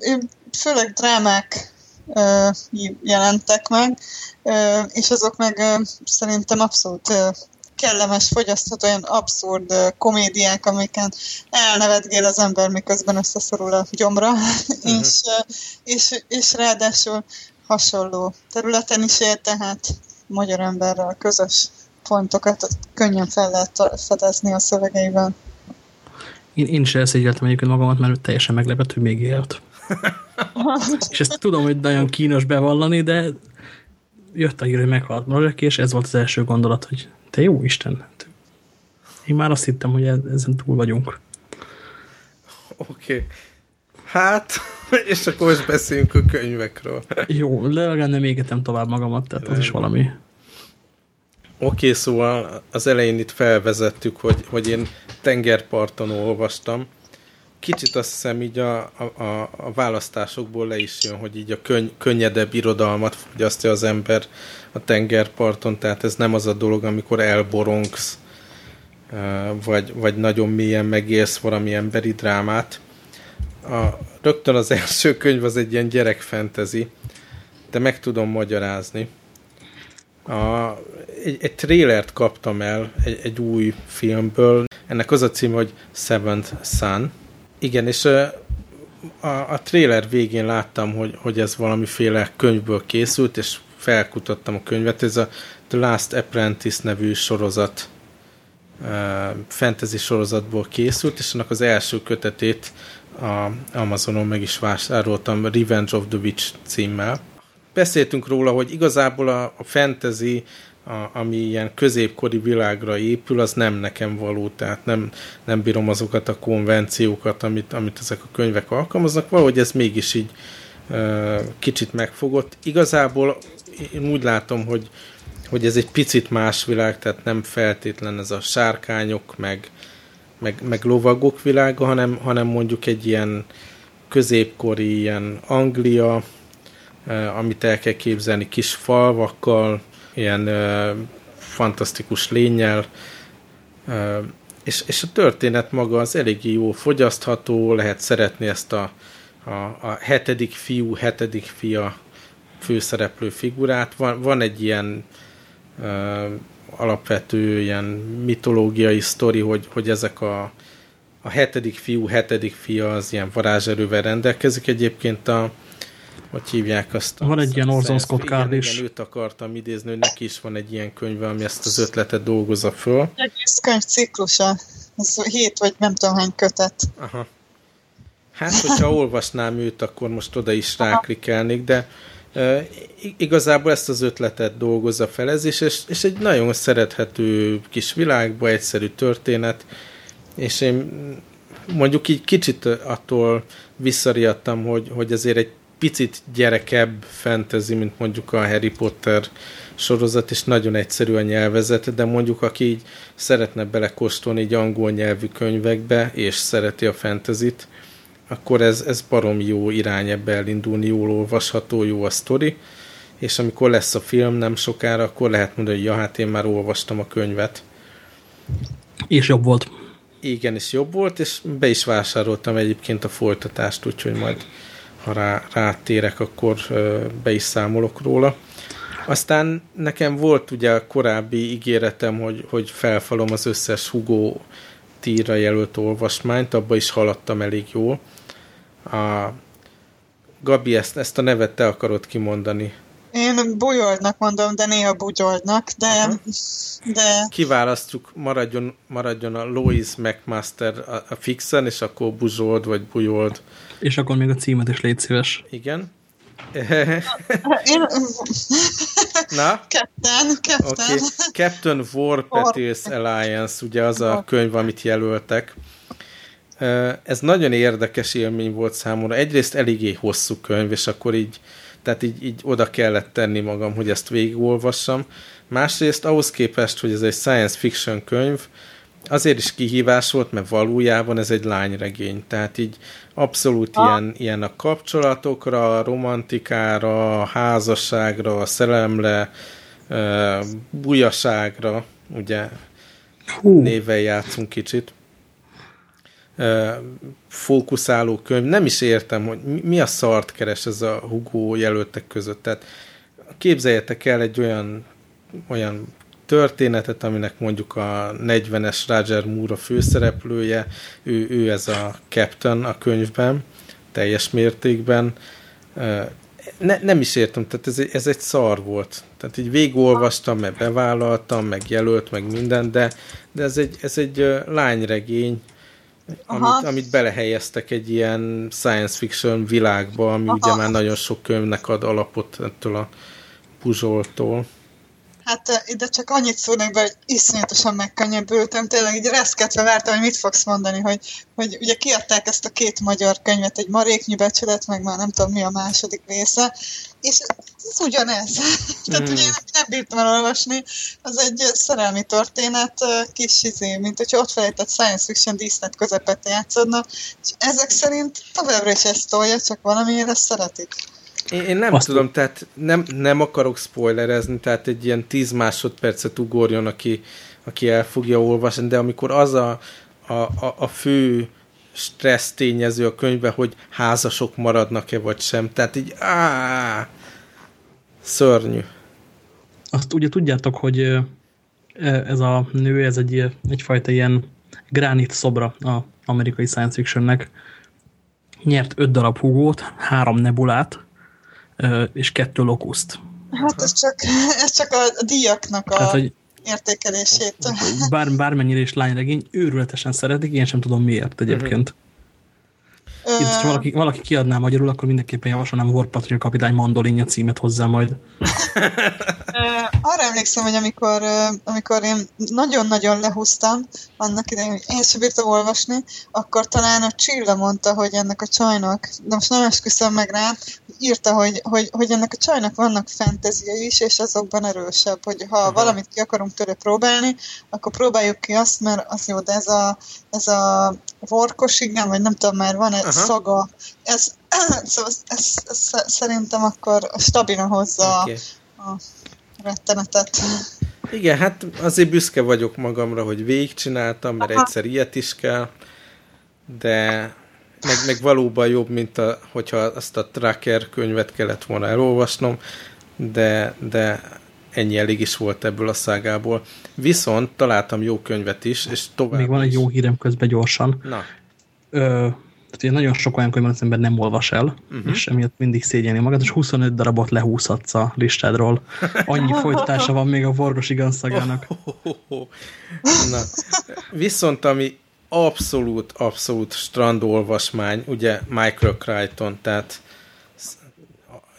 főleg drámák ö, jelentek meg, ö, és azok meg ö, szerintem abszolút ö, kellemes, fogyasztható, olyan abszurd uh, komédiák, amiken elnevetgél az ember, miközben összeszorul a gyomra, uh-huh. és, uh, és, és ráadásul hasonló területen is él, tehát magyar emberrel közös pontokat könnyen fel lehet fedezni a szövegeiben. Én, én is elszégyeltem egyébként magamat, mert teljesen meglepett, hogy még élt. és ezt tudom, hogy nagyon kínos bevallani, de jött a hír, hogy meghalt Marek, és ez volt az első gondolat, hogy te jó Isten. Én már azt hittem, hogy ezen túl vagyunk. Oké. Okay. Hát, és akkor most beszéljünk a könyvekről. Jó, legalább nem égetem tovább magamat, tehát az is valami. Oké, okay, szóval az elején itt felvezettük, hogy, hogy én tengerparton olvastam. Kicsit azt hiszem így a, a, a választásokból le is jön, hogy így a könny, könnyedebb irodalmat fogyasztja az ember a tengerparton, tehát ez nem az a dolog, amikor elborongsz, vagy, vagy nagyon mélyen megélsz valami emberi drámát. A, rögtön az első könyv az egy ilyen gyerekfentezi, de meg tudom magyarázni. A, egy, egy trélert kaptam el egy, egy új filmből, ennek az a cím, hogy Seventh Sun. Igen, és a, a trailer végén láttam, hogy, hogy ez valamiféle könyvből készült, és felkutattam a könyvet. Ez a The Last Apprentice nevű sorozat, fantasy sorozatból készült, és annak az első kötetét a Amazonon meg is vásároltam, Revenge of the Witch címmel. Beszéltünk róla, hogy igazából a, a fantasy a, ami ilyen középkori világra épül, az nem nekem való, tehát nem, nem bírom azokat a konvenciókat, amit, amit ezek a könyvek alkalmaznak, valahogy ez mégis így uh, kicsit megfogott. Igazából én úgy látom, hogy, hogy ez egy picit más világ, tehát nem feltétlen ez a sárkányok, meg, meg, meg lovagok világa, hanem, hanem mondjuk egy ilyen középkori ilyen Anglia, amit el kell képzelni kis falvakkal, ilyen ö, fantasztikus lényel, ö, és, és a történet maga az eléggé jó fogyasztható, lehet szeretni ezt a, a, a hetedik fiú, hetedik fia főszereplő figurát. Van, van egy ilyen ö, alapvető ilyen mitológiai sztori, hogy, hogy ezek a, a hetedik fiú, hetedik fia az ilyen varázserővel rendelkezik. Egyébként a, hogy hívják azt? Van egy ilyen Orson Scott Card is. Igen, őt akartam idézni, hogy neki is van egy ilyen könyve, ami ezt az ötletet dolgozza föl. Egy könyv ciklusa. Ez hét vagy nem tudom hány kötet. Aha. Hát, hogyha olvasnám őt, akkor most oda is ráklikelnék, de igazából ezt az ötletet dolgozza fel ez is, és, és egy nagyon szerethető kis világba, egyszerű történet, és én mondjuk így kicsit attól visszariadtam, hogy, hogy azért egy picit gyerekebb fantasy, mint mondjuk a Harry Potter sorozat, és nagyon egyszerű a nyelvezet, de mondjuk aki így szeretne belekóstolni egy angol nyelvű könyvekbe, és szereti a fantasyt, akkor ez, ez barom jó irány ebbe elindulni, jól olvasható, jó a sztori, és amikor lesz a film nem sokára, akkor lehet mondani, hogy ja, hát én már olvastam a könyvet. És jobb volt. Igen, és jobb volt, és be is vásároltam egyébként a folytatást, úgyhogy majd ha rá, rátérek, akkor be is számolok róla. Aztán nekem volt ugye korábbi ígéretem, hogy, hogy felfalom az összes Hugo tíra jelölt olvasmányt, abba is haladtam elég jól. A Gabi, ezt, ezt a nevet te akarod kimondani. Én Bujoldnak mondom, de néha Bugyoldnak, de, de... Kiválasztjuk, maradjon, maradjon a Lois McMaster a, a fixen, és akkor Buzsold vagy Bujold. És akkor még a címet is légy szíves. Igen. Én... Na? Captain, Captain. Okay. Captain War Petils Alliance, ugye az a könyv, amit jelöltek. Ez nagyon érdekes élmény volt számomra. Egyrészt eléggé hosszú könyv, és akkor így, tehát így, így oda kellett tenni magam, hogy ezt végigolvassam. Másrészt ahhoz képest, hogy ez egy science fiction könyv, azért is kihívás volt, mert valójában ez egy lányregény, tehát így abszolút ilyen, ilyen a kapcsolatokra, a romantikára, a házasságra, a szerelemre, bujaságra, ugye Hú. néven játszunk kicsit. Fókuszáló könyv. Nem is értem, hogy mi a szart keres ez a Hugo jelöltek között. Tehát képzeljetek el egy olyan, olyan történetet, aminek mondjuk a 40-es Roger Moore a főszereplője, ő, ő ez a captain a könyvben, teljes mértékben. Ne, nem is értem, tehát ez, ez egy szar volt. Tehát így végigolvastam, meg bevállaltam, meg jelölt, meg minden, de, de ez egy, ez egy lányregény, amit, amit belehelyeztek egy ilyen science fiction világba, ami Aha. ugye már nagyon sok könyvnek ad alapot ettől a Puzsoltól. Hát ide csak annyit szólnék be, hogy iszonyatosan megkönnyebbültem, tényleg így reszketve vártam, hogy mit fogsz mondani, hogy, hogy ugye kiadták ezt a két magyar könyvet, egy maréknyi becsület, meg már nem tudom mi a második része, és ez ugyanez. Tehát mm. ugye én nem bírtam elolvasni, az egy szerelmi történet, kis izé, mint hogyha ott felejtett science fiction díszlet közepette játszódna, és ezek szerint továbbra is ezt tolja, csak valamiért ezt szeretik. Én, én nem Azt tudom, tehát nem, nem akarok spoilerezni, tehát egy ilyen 10 másodpercet ugorjon, aki, aki el fogja olvasni, de amikor az a, a, a, a fő stressz tényező a könyvben, hogy házasok maradnak-e vagy sem, tehát így áh, szörnyű. Azt ugye tudjátok, hogy ez a nő, ez egy, egyfajta ilyen gránit szobra a amerikai science fictionnek. Nyert öt darab hugót, három nebulát, és kettő lokuszt. Hát ez csak, ez csak a díjaknak a Tehát, hogy értékelését. Bár, bármennyire is lányregény, őrületesen szeretik, én sem tudom miért egyébként. -huh. Itt, ha valaki, valaki kiadná magyarul, akkor mindenképpen javasolnám Warpatria kapitány mandolinja címet hozzá majd. Arra emlékszem, hogy amikor, amikor én nagyon-nagyon lehúztam, annak idején, hogy én sem bírtam olvasni, akkor talán a Csilla mondta, hogy ennek a csajnak, de most nem esküszöm meg rá, írta, hogy, hogy, hogy ennek a csajnak vannak fentezia is, és azokban erősebb, hogy ha uh-huh. valamit ki akarunk tőle próbálni, akkor próbáljuk ki azt, mert az jó, de ez a, ez a vorkos, igen, vagy nem tudom, már van egy szaga. Ez, szóval ez, ez, ez, szerintem akkor stabilan hozza okay. a, a rettenetet. Igen, hát azért büszke vagyok magamra, hogy végigcsináltam, mert Aha. egyszer ilyet is kell, de meg, meg valóban jobb, mint a, hogyha azt a tracker könyvet kellett volna elolvasnom, de, de ennyi elég is volt ebből a szágából. Viszont találtam jó könyvet is, és tovább Még van egy jó hírem közben gyorsan. Na, Ö, tehát ugye nagyon sok olyan könyv van, az ember nem olvas el, uh Mhm. -huh. és emiatt mindig szégyelni magad, és 25 darabot lehúzhatsz a listádról. Annyi folytatása van még a Vorgos Iganszagának. Na, viszont ami abszolút, abszolút strandolvasmány, ugye Michael Crichton, tehát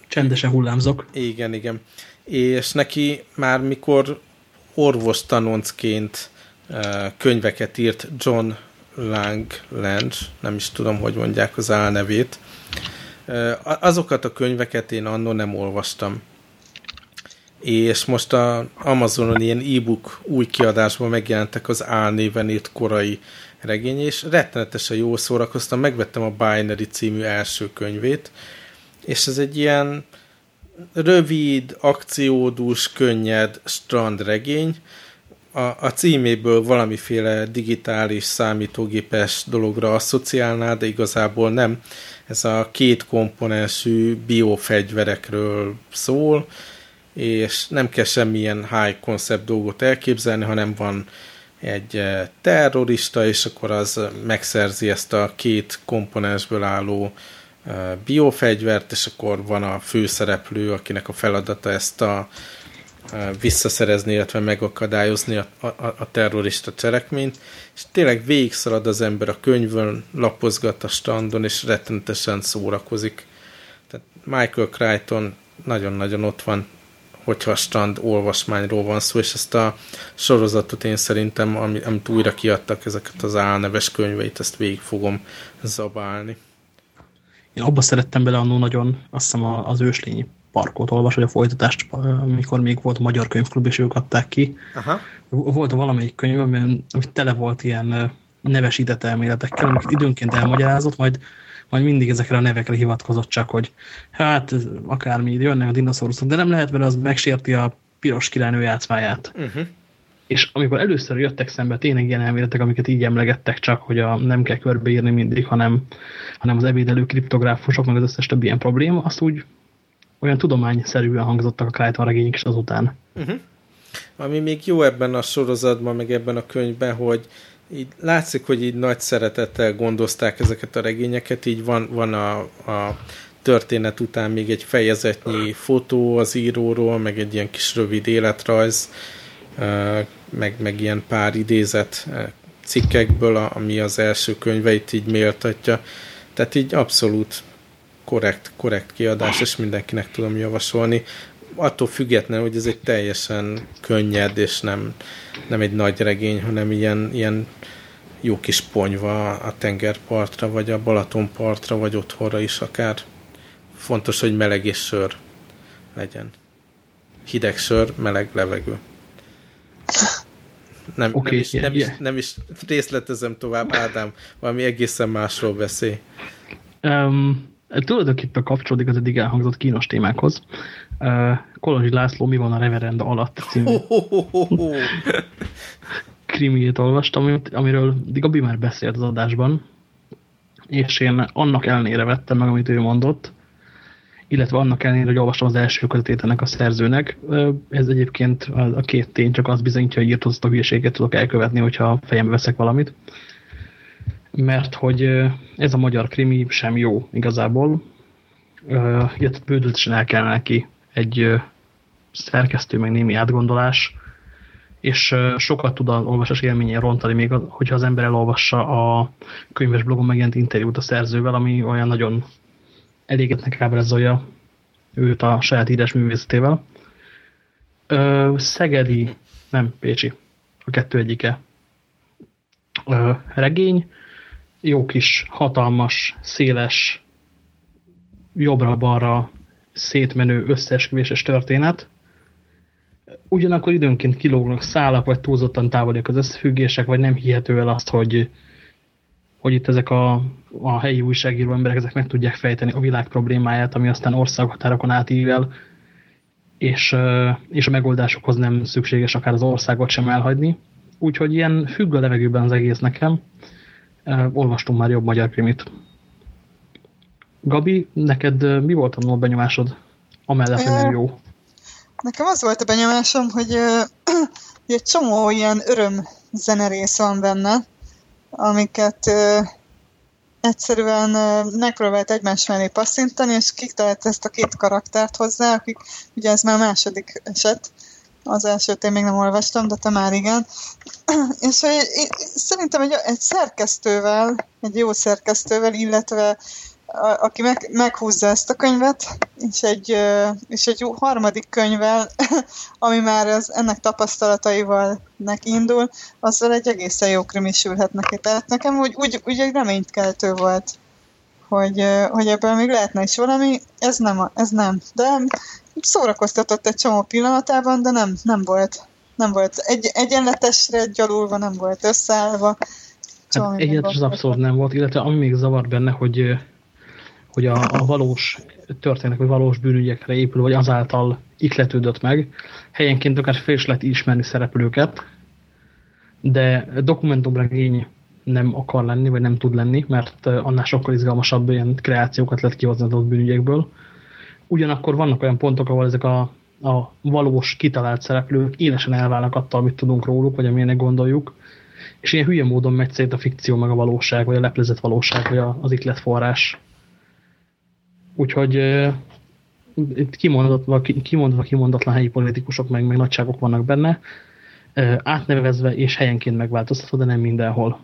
Csendesen hullámzok. igen, igen. És neki már mikor orvostanoncként eh, könyveket írt John Lang, Lange, nem is tudom, hogy mondják az álnevét, eh, azokat a könyveket én annól nem olvastam. És most a Amazonon ilyen e-book új kiadásban megjelentek az álnéven írt korai regény, és rettenetesen jól szórakoztam, megvettem a Binary című első könyvét, és ez egy ilyen rövid, akciódús, könnyed strandregény. A, a címéből valamiféle digitális, számítógépes dologra asszociálná, de igazából nem. Ez a két komponensű biofegyverekről szól, és nem kell semmilyen high concept dolgot elképzelni, hanem van egy eh, terrorista, és akkor az megszerzi ezt a két komponensből álló eh, biofegyvert, és akkor van a főszereplő, akinek a feladata ezt a eh, visszaszerezni, illetve megakadályozni a, a, a terrorista cselekményt, és tényleg végigszalad az ember a könyvön, lapozgat a standon, és rettenetesen szórakozik. Tehát Michael Crichton nagyon-nagyon ott van hogyha a strand olvasmányról van szó, és ezt a sorozatot én szerintem, amit, amit újra kiadtak, ezeket az álneves könyveit, ezt végig fogom zabálni. Én abba szerettem bele annó nagyon, azt hiszem az őslényi parkot olvas, vagy a folytatást, amikor még volt a Magyar Könyvklub, és ők adták ki. Aha. Volt valamelyik könyv, ami, ami tele volt ilyen nevesített elméletekkel, amiket időnként elmagyarázott, majd majd mindig ezekre a nevekre hivatkozott csak, hogy hát akármi, jönnek a dinoszauruszok, de nem lehet, mert az megsérti a piros királynő játszmáját. Uh -huh. És amikor először jöttek szembe tényleg ilyen elméletek, amiket így emlegettek csak, hogy a, nem kell körbeírni mindig, hanem, hanem az ebédelő kriptográfusok, meg az összes több ilyen probléma, azt úgy olyan tudományszerűen hangzottak a Crichton regények is azután. Uh -huh. Ami még jó ebben a sorozatban, meg ebben a könyvben, hogy így látszik, hogy így nagy szeretettel gondozták ezeket a regényeket, így van, van a, a történet után még egy fejezetnyi fotó az íróról, meg egy ilyen kis rövid életrajz, meg, meg ilyen pár idézet cikkekből, ami az első könyveit így méltatja. Tehát így abszolút korrekt, korrekt kiadás, és mindenkinek tudom javasolni. Attól függetlenül, hogy ez egy teljesen könnyed, és nem, nem egy nagy regény, hanem ilyen, ilyen jó kis ponyva a tengerpartra, vagy a Balatonpartra, vagy otthonra is akár. Fontos, hogy meleg és sör legyen. Hideg sör, meleg levegő. Nem, okay, nem, is, nem, yeah. is, nem is részletezem tovább, Ádám, valami egészen másról beszél. Um, tulajdonképpen kapcsolódik az eddig elhangzott kínos témákhoz. Kolozsi László mi van a reverenda alatt című krimiét olvastam, amiről Gabi már beszélt az adásban, és én annak ellenére vettem meg, amit ő mondott, illetve annak ellenére, hogy olvastam az első kötetét ennek a szerzőnek. Ez egyébként a két tény csak az bizonyítja, hogy írtott a hülyeséget tudok elkövetni, hogyha fejembe veszek valamit. Mert hogy ez a magyar krimi sem jó igazából. Illetve bődöltesen el kellene neki egy szerkesztő, meg némi átgondolás, és sokat tud az olvasás élményén rontani, még hogyha az ember elolvassa a könyves blogon megjelent interjút a szerzővel, ami olyan nagyon elégetnek ábrázolja őt a saját írás művészetével. Szegedi, nem Pécsi, a kettő egyike. Regény, jó kis, hatalmas, széles, jobbra-balra szétmenő összeesküvéses történet, ugyanakkor időnként kilógnak szálak, vagy túlzottan távoliak az összefüggések, vagy nem hihető el azt, hogy, hogy itt ezek a, a helyi újságíró emberek ezek meg tudják fejteni a világ problémáját, ami aztán országhatárokon átível, és, és a megoldásokhoz nem szükséges akár az országot sem elhagyni. Úgyhogy ilyen függ a levegőben az egész nekem. Olvastunk már jobb magyar krimit. Gabi, neked mi volt a benyomásod? Amellett, hogy nem jó. nekem az volt a benyomásom, hogy uh, egy csomó ilyen öröm zenerész van benne, amiket egyszerűen uh, megpróbált egymás mellé passzintani, és kitalált ezt a két karaktert hozzá, akik, ugye ez már második eset, az elsőt én még nem olvastam, de te már igen. És én, szerintem egy, egy szerkesztővel, egy jó szerkesztővel, illetve a, aki meg, meghúzza ezt a könyvet, és egy, és egy harmadik könyvvel, ami már az, ennek tapasztalataival neki indul, azzal egy egészen jó krimi sülhet neki. Tehát nekem úgy, úgy, úgy egy reményt keltő volt, hogy, hogy ebből még lehetne is valami, ez nem, ez nem. De szórakoztatott egy csomó pillanatában, de nem, nem volt. Nem volt egy, egyenletesre gyalulva, nem volt összeállva. Hát egyenletes az abszolút nem volt, illetve ami még zavar benne, hogy hogy a, a valós történetek, vagy valós bűnügyekre épül, vagy azáltal ikletődött meg. Helyenként akár fel is lehet ismerni szereplőket, de dokumentumregény nem akar lenni, vagy nem tud lenni, mert annál sokkal izgalmasabb ilyen kreációkat lehet kihozni az bűnügyekből. Ugyanakkor vannak olyan pontok, ahol ezek a, a valós, kitalált szereplők élesen elválnak attól, amit tudunk róluk, vagy amilyenek gondoljuk, és ilyen hülye módon megy szét a fikció, meg a valóság, vagy a leplezett valóság, vagy az iklet forrás. Úgyhogy itt kimondva, kimondva kimondatlan helyi politikusok, meg, meg nagyságok vannak benne, átnevezve és helyenként megváltoztatva, de nem mindenhol.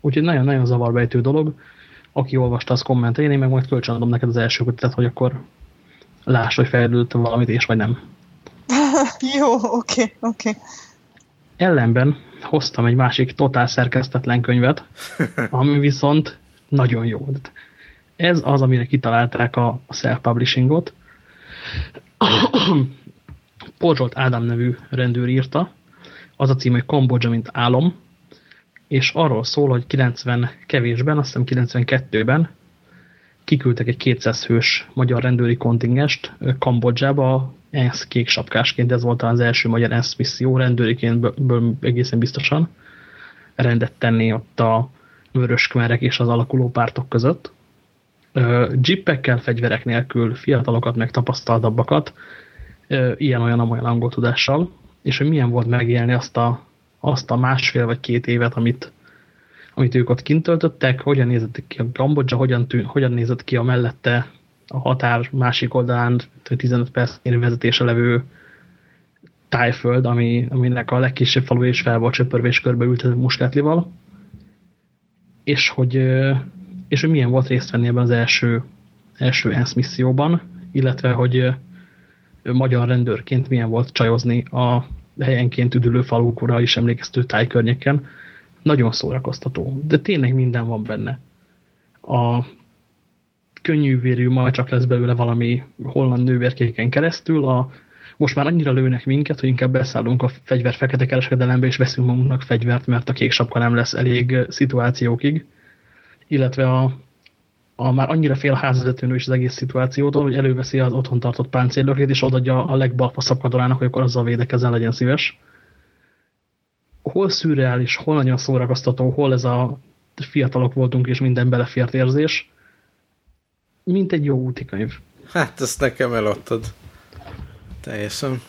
Úgyhogy nagyon-nagyon zavarbejtő dolog. Aki olvasta, az kommenteljen, én meg majd kölcsönadom neked az első kötetet, hogy akkor láss, hogy fejlődött valamit, és vagy nem. Jó, oké, okay, oké. Okay. Ellenben hoztam egy másik totál szerkesztetlen könyvet, ami viszont nagyon jó. Ez az, amire kitalálták a self-publishingot. Porzsolt Ádám nevű rendőr írta. Az a cím, hogy Kambodzsa, mint álom. És arról szól, hogy 90 kevésben, azt hiszem 92-ben kiküldtek egy 200 hős magyar rendőri kontingest Kambodzsába, ENSZ kék sapkásként, ez volt az első magyar ENSZ misszió, rendőriként egészen biztosan rendet tenni ott a vöröskmerek és az alakuló pártok között jippekkel, fegyverek nélkül, fiatalokat, meg tapasztaltabbakat, ilyen-olyan amolyan angol tudással, és hogy milyen volt megélni azt a, azt a másfél vagy két évet, amit, amit ők ott kint töltöttek, hogyan nézett ki a Kambodzsa, hogyan, tűn, hogyan nézett ki a mellette a határ másik oldalán 15 perc vezetése levő tájföld, ami, aminek a legkisebb falu és fel volt csöpörvés körbe muskátlival, és hogy és hogy milyen volt részt venni ebben az első, első ENSZ misszióban, illetve hogy magyar rendőrként milyen volt csajozni a helyenként üdülő falukra is emlékeztő tájkörnyéken. Nagyon szórakoztató, de tényleg minden van benne. A könnyűvérű majd csak lesz belőle valami holland nővérkéken keresztül, a, most már annyira lőnek minket, hogy inkább beszállunk a fegyver fekete kereskedelembe, és veszünk magunknak fegyvert, mert a kék sapka nem lesz elég szituációkig illetve a, a már annyira fél házvezetőnő is az egész szituációtól, hogy előveszi az otthon tartott páncéllökét, és odaadja a legbalfaszabb katonának, hogy akkor azzal védekezzen, legyen szíves. Hol szürreális, hol nagyon szórakoztató, hol ez a fiatalok voltunk, és minden belefért érzés, mint egy jó úti könyv. Hát, ezt nekem eladtad. Teljesen.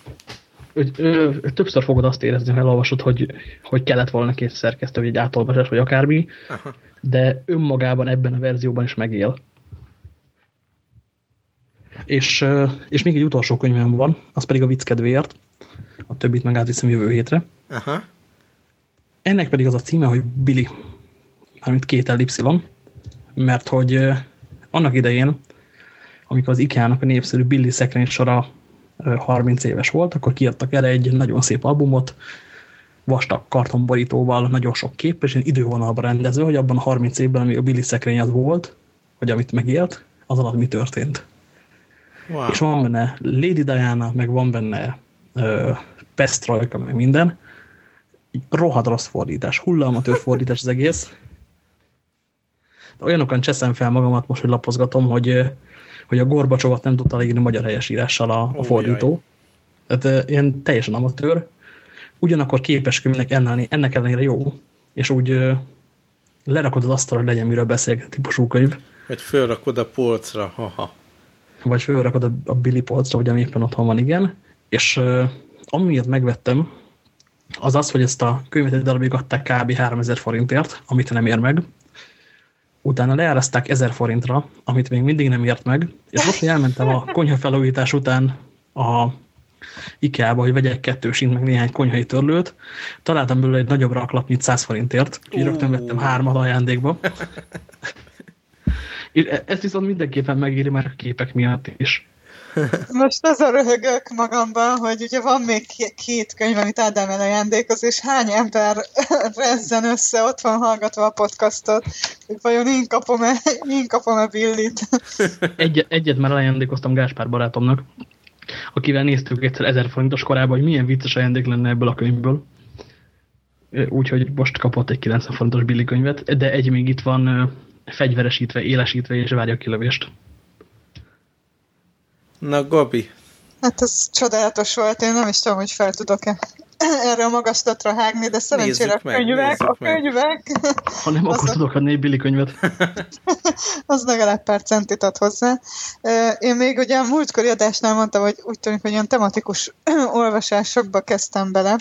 Ö, többször fogod azt érezni, ha elolvasod, hogy, hogy kellett volna két szerkesztő, vagy egy átolvasás, vagy akármi, Aha de önmagában ebben a verzióban is megél. És, és még egy utolsó könyvem van, az pedig a vicc kedvéért. A többit meg átviszem jövő hétre. Aha. Ennek pedig az a címe, hogy Billy. Mármint két Y. Mert hogy annak idején, amikor az IKEA-nak a népszerű Billy szekrény sora 30 éves volt, akkor kiadtak erre egy nagyon szép albumot, vastag kartonborítóval, nagyon sok kép, és én idővonalban rendező, hogy abban a 30 évben, ami a Billy szekrény az volt, vagy amit megélt, az alatt mi történt. Wow. És van benne Lady Diana, meg van benne uh, Pestrojka, meg minden. Rohadt rossz fordítás, hullamatőr fordítás az egész. De olyanokan cseszem fel magamat most, hogy lapozgatom, hogy, hogy a Gorbacsovat nem tudta írni magyar helyesírással a, a fordító. Tehát ilyen teljesen amatőr ugyanakkor képes könyvnek ennek, ennek ellenére jó, és úgy lerakod az asztalra, hogy legyen miről beszélgetni típusú könyv. Vagy fölrakod a polcra, haha. Vagy fölrakod a, a Billy polcra, vagy ami éppen otthon van, igen. És uh, amiért megvettem, az az, hogy ezt a könyvet egy darabig adták kb. 3000 forintért, amit nem ér meg. Utána leáraszták 1000 forintra, amit még mindig nem ért meg, és most, hogy elmentem a konyha felújítás után a IKEA-ba, hogy vegyek kettősint, meg néhány konyhai törlőt, találtam belőle egy nagyobb raklapnyit 100 forintért, úgyhogy rögtön vettem hármat ajándékba. E- ezt viszont mindenképpen megéri már a képek miatt is. Most az a röhögök magamban, hogy ugye van még két könyv, amit Ádám el ajándékoz, és hány ember rezzen össze, ott van hallgatva a podcastot, hogy vajon én kapom-e, én kapom-e Billit. Egy, egyet már ajándékoztam Gáspár barátomnak, akivel néztük egyszer ezer forintos korában, hogy milyen vicces ajándék lenne ebből a könyvből. Úgyhogy most kapott egy 90 forintos Billy könyvet, de egy még itt van fegyveresítve, élesítve, és várja a kilövést. Na, Gabi. Hát ez csodálatos volt, én nem is tudom, hogy fel tudok-e erre a magasztatra hágni, de szerencsére a könyvek, a könyvek. Ha nem, akkor tudok adni egy Billy könyvet. az legalább pár centit ad hozzá. Én még ugye a múltkori adásnál mondtam, hogy úgy tűnik, hogy ilyen tematikus olvasásokba kezdtem bele.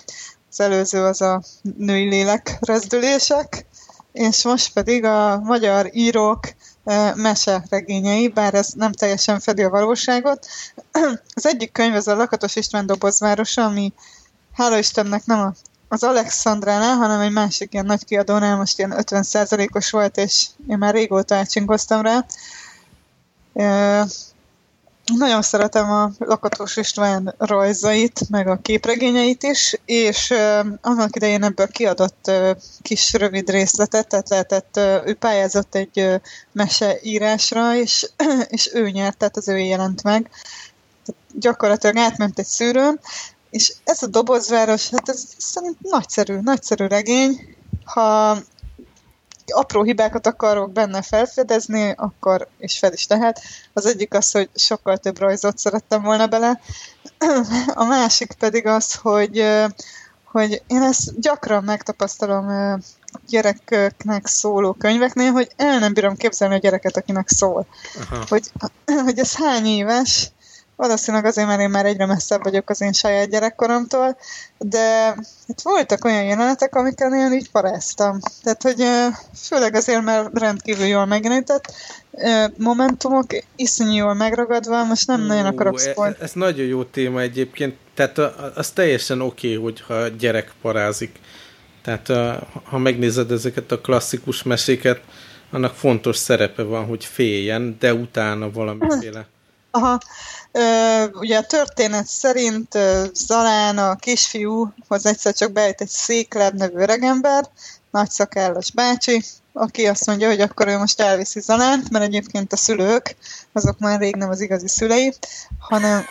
Az előző az a női lélek rezdülések, és most pedig a magyar írók mese regényei, bár ez nem teljesen fedi a valóságot. Az egyik könyv az a Lakatos István dobozvárosa, ami hála Istennek nem a, az Alexandránál, hanem egy másik ilyen nagy kiadónál most ilyen 50%-os volt, és én már régóta elcsingoztam rá. Nagyon szeretem a Lakatos István rajzait, meg a képregényeit is, és annak idején ebből kiadott kis rövid részletet, tehát lehetett, ő pályázott egy meseírásra, és, és ő nyert, tehát az ő jelent meg. Gyakorlatilag átment egy szűrőn, és ez a dobozváros, hát ez szerint nagyszerű, nagyszerű regény. Ha apró hibákat akarok benne felfedezni, akkor és fel is tehet. Az egyik az, hogy sokkal több rajzot szerettem volna bele. A másik pedig az, hogy, hogy én ezt gyakran megtapasztalom gyerekeknek szóló könyveknél, hogy el nem bírom képzelni a gyereket, akinek szól. Aha. Hogy, hogy ez hány éves, Valószínűleg azért, mert én már egyre messzebb vagyok az én saját gyerekkoromtól, de hát voltak olyan jelenetek, amikkel én így paráztam. Tehát, hogy főleg azért, mert rendkívül jól megjelenített momentumok, iszonyú jól megragadva, most nem Ó, nagyon akarok szólni. Ez, ez nagyon jó téma egyébként, tehát az teljesen oké, okay, hogyha gyerek parázik. Tehát ha megnézed ezeket a klasszikus meséket, annak fontos szerepe van, hogy féljen, de utána valamiféle... Aha, ugye a történet szerint Zalán a kisfiúhoz egyszer csak bejött egy székled nevű öregember, nagy szakállas bácsi, aki azt mondja, hogy akkor ő most elviszi Zalánt, mert egyébként a szülők, azok már rég nem az igazi szülei, hanem,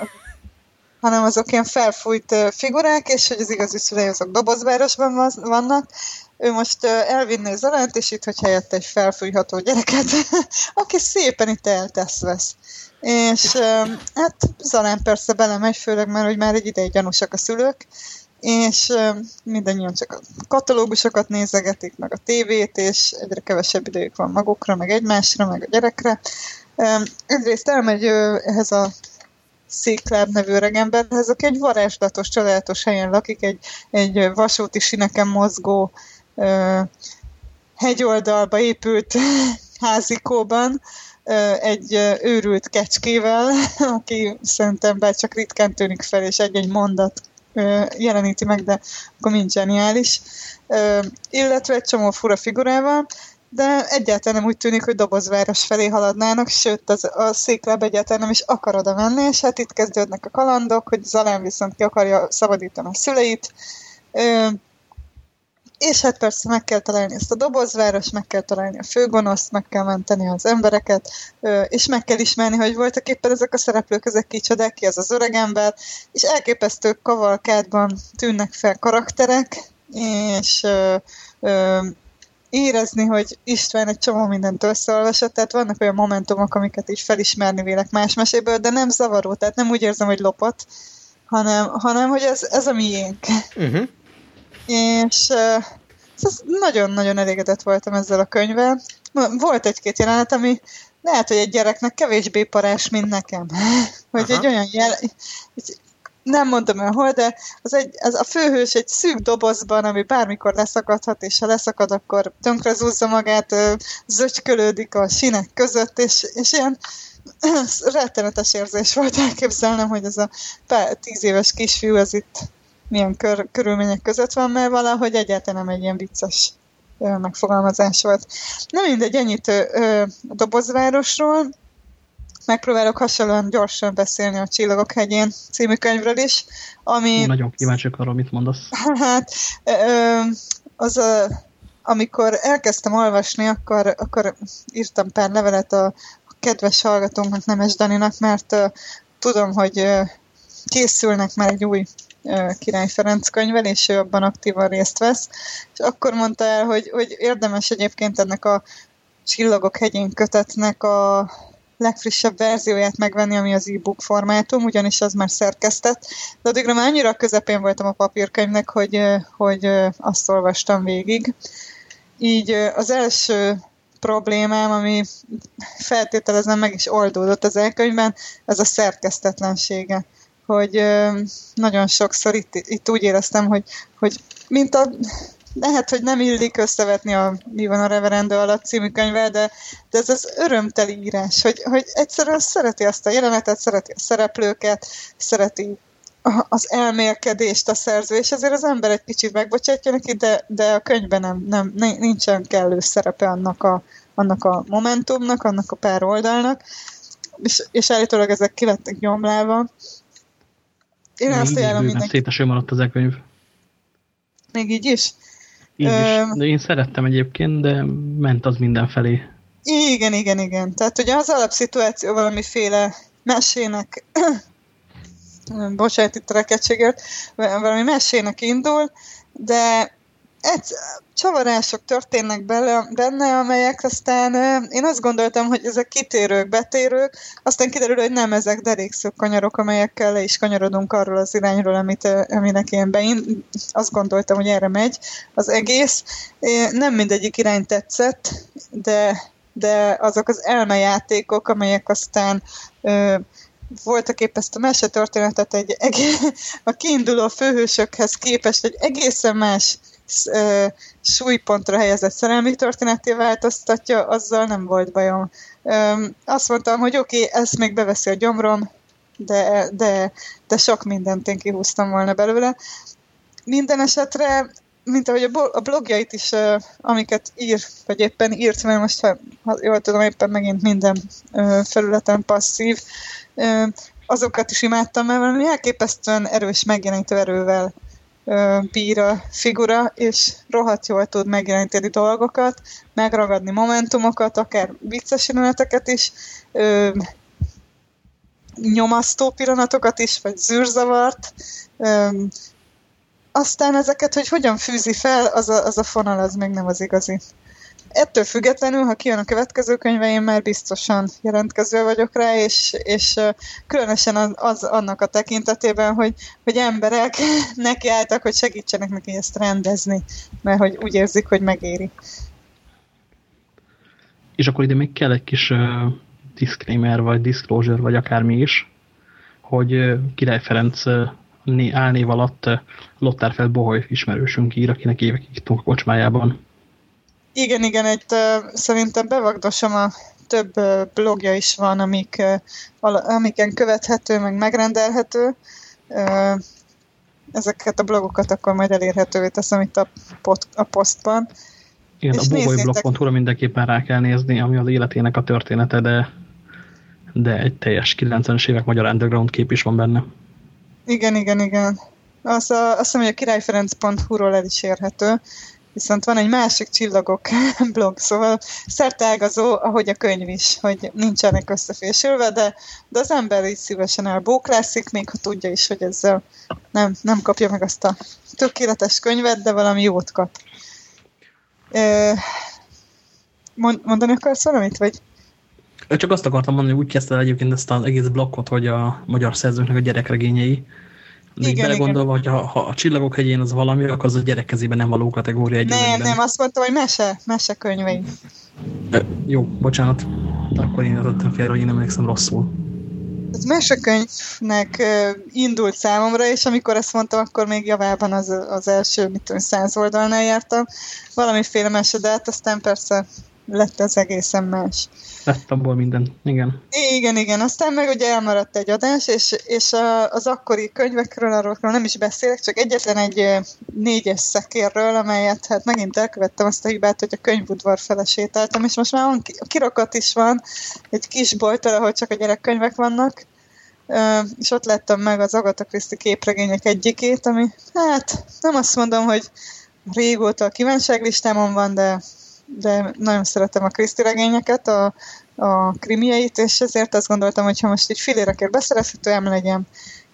hanem azok ilyen felfújt figurák, és hogy az igazi szülei azok dobozvárosban vannak, ő most elvinné Zalánt, és itt, hogy helyette egy felfújható gyereket, aki szépen itt eltesz vesz. És hát Zalán persze belemegy, főleg mert hogy már egy ideig gyanúsak a szülők, és mindannyian csak a katalógusokat nézegetik, meg a tévét, és egyre kevesebb idejük van magukra, meg egymásra, meg a gyerekre. Egyrészt elmegy ehhez a Székláb nevű öregemberhez, aki egy varázslatos, csodálatos helyen lakik, egy, egy vasúti sineken mozgó hegyoldalba épült házikóban, egy őrült kecskével, aki szerintem bár csak ritkán tűnik fel, és egy-egy mondat jeleníti meg, de akkor mind zseniális. Illetve egy csomó fura figurával, de egyáltalán nem úgy tűnik, hogy dobozváros felé haladnának, sőt, az, a széklab egyáltalán nem is akar oda menni, és hát itt kezdődnek a kalandok, hogy Zalán viszont ki akarja szabadítani a szüleit, és hát persze meg kell találni ezt a dobozváros, meg kell találni a főgonoszt, meg kell menteni az embereket, és meg kell ismerni, hogy voltak éppen ezek a szereplők, ezek kicsodák, ki az az öregember, és elképesztő kavalkádban tűnnek fel karakterek, és ö, ö, érezni, hogy István egy csomó mindent összeolvasott, tehát vannak olyan momentumok, amiket is felismerni vélek más meséből, de nem zavaró, tehát nem úgy érzem, hogy lopott, hanem, hanem hogy ez, ez a miénk. Uh-huh és nagyon-nagyon elégedett voltam ezzel a könyvvel. Volt egy-két jelenet, ami lehet, hogy egy gyereknek kevésbé parás, mint nekem. Hogy Aha. egy olyan jel... nem mondom el hol, de az, egy, az a főhős egy szűk dobozban, ami bármikor leszakadhat, és ha leszakad, akkor tönkre zúzza magát, zögykölődik a sinek között, és, és ilyen rettenetes érzés volt elképzelnem, hogy ez a tíz éves kisfiú az itt milyen kör, körülmények között van, mert valahogy egyáltalán nem egy ilyen vicces ö, megfogalmazás volt. Na mindegy, ennyit ö, a dobozvárosról. Megpróbálok hasonlóan gyorsan beszélni a Csillagok hegyén című könyvről is, ami... Nagyon kíváncsiak arról, mit mondasz. Hát, ö, az a, amikor elkezdtem olvasni, akkor, akkor írtam pár levelet a, a kedves hallgatónknak, Nemes Daninak, mert uh, tudom, hogy uh, készülnek már egy új Király Ferenc könyvvel, és ő abban aktívan részt vesz. És akkor mondta el, hogy, hogy érdemes egyébként ennek a Csillagok hegyén kötetnek a legfrissebb verzióját megvenni, ami az e-book formátum, ugyanis az már szerkesztett. De addigra már annyira közepén voltam a papírkönyvnek, hogy, hogy azt olvastam végig. Így az első problémám, ami feltételezem meg is oldódott az elkönyvben, ez a szerkesztetlensége hogy nagyon sokszor itt, itt úgy éreztem, hogy, hogy mint a lehet, hogy nem illik összevetni a Mi van a reverendő alatt című könyvvel, de, de ez az örömteli írás, hogy, hogy egyszerűen szereti azt a jelenetet, szereti a szereplőket, szereti az elmélkedést a szerző, és ezért az ember egy kicsit megbocsátja neki, de, de a könyvben nem, nem, nincsen kellő szerepe annak a, annak a momentumnak, annak a pár oldalnak, és, és állítólag ezek kilettek nyomlálva, én Még azt ajánlom mindenki. Széteső maradt az e-könyv. Még így is? Így is. De én szerettem egyébként, de ment az mindenfelé. Igen, igen, igen. Tehát ugye az alapszituáció valamiféle mesének, bocsánat itt a rekedtségért, valami mesének indul, de egy, csavarások történnek bele, benne, amelyek aztán én azt gondoltam, hogy ezek kitérők, betérők, aztán kiderül, hogy nem ezek derékszög kanyarok, amelyekkel le is kanyarodunk arról az irányról, amit, aminek én bein, azt gondoltam, hogy erre megy az egész. Nem mindegyik irány tetszett, de, de azok az elmejátékok, amelyek aztán voltak épp ezt a mesetörténetet egy, egy, a kiinduló főhősökhez képest egy egészen más súlypontra helyezett szerelmi történeté változtatja, azzal nem volt bajom. Azt mondtam, hogy oké, okay, ezt még beveszi a gyomrom, de, de, de sok mindent én kihúztam volna belőle. Minden esetre, mint ahogy a blogjait is, amiket ír, vagy éppen írt, mert most, ha jól tudom, éppen megint minden felületen passzív, azokat is imádtam, mert valami elképesztően erős megjelenítő erővel bír a figura, és rohadt jól tud megjeleníteni dolgokat, megragadni momentumokat, akár vicces jeleneteket is, ö, nyomasztó pillanatokat is, vagy zűrzavart. Ö, aztán ezeket, hogy hogyan fűzi fel, az a, az a fonal, az még nem az igazi ettől függetlenül, ha kijön a következő könyve, én már biztosan jelentkező vagyok rá, és, és különösen az, az annak a tekintetében, hogy, hogy emberek nekiálltak, hogy segítsenek neki ezt rendezni, mert hogy úgy érzik, hogy megéri. És akkor ide még kell egy kis uh, disclaimer, vagy disclosure, vagy akármi is, hogy uh, Király Ferenc uh, álnév alatt uh, Lottárfeld Boholy ismerősünk ír, akinek évekig itt a kocsmájában. Igen, igen, egy, uh, szerintem bevagdosom a több uh, blogja is van, amik, uh, amiken követhető, meg megrendelhető. Uh, ezeket a blogokat akkor majd elérhetővé teszem itt a, pot, a posztban. Igen, És a bogolyblog.hu-ra mindenképpen rá kell nézni, ami az életének a története, de, de egy teljes 90-es évek magyar underground kép is van benne. Igen, igen, igen. Az a, azt hiszem, hogy a királyferenc.hu-ról el is érhető, Viszont van egy másik csillagok blog, szóval szertágazó, ahogy a könyv is, hogy nincsenek összefésülve, de, de az ember így szívesen elbóklászik, még ha tudja is, hogy ezzel nem, nem kapja meg azt a tökéletes könyvet, de valami jót kap. mondani akarsz valamit, vagy? Csak azt akartam mondani, hogy úgy kezdte egyébként ezt az egész blokkot, hogy a magyar szerzőknek a gyerekregényei, de igen, belegondolva, hogy ha, ha a csillagok hegyén az valami, akkor az a gyerek kezében nem való kategória egy Nem, nem, azt mondtam, hogy mese, mese könyvei. Jó, bocsánat. Akkor én adottam fel, hogy én emlékszem rosszul. ez mesekönyvnek indult számomra, és amikor ezt mondtam, akkor még javában az, az első, mit tudom, száz oldalnál jártam. Valamiféle mese, de hát aztán persze lett az egészen más. Lett abból minden, igen. Igen, igen. Aztán meg ugye elmaradt egy adás, és, és az akkori könyvekről, arról nem is beszélek, csak egyetlen egy négyes szekérről, amelyet hát megint elkövettem azt a hibát, hogy a könyvudvar fele sétáltam, és most már van, kirakat is van, egy kis bolttal, ahol csak a gyerekkönyvek vannak, és ott láttam meg az Agatha Christie képregények egyikét, ami hát nem azt mondom, hogy régóta a kívánságlistámon van, de de nagyon szeretem a Kriszti regényeket, a, a krimieit, és ezért azt gondoltam, hogy ha most egy filérekért beszerezhető, ám legyen.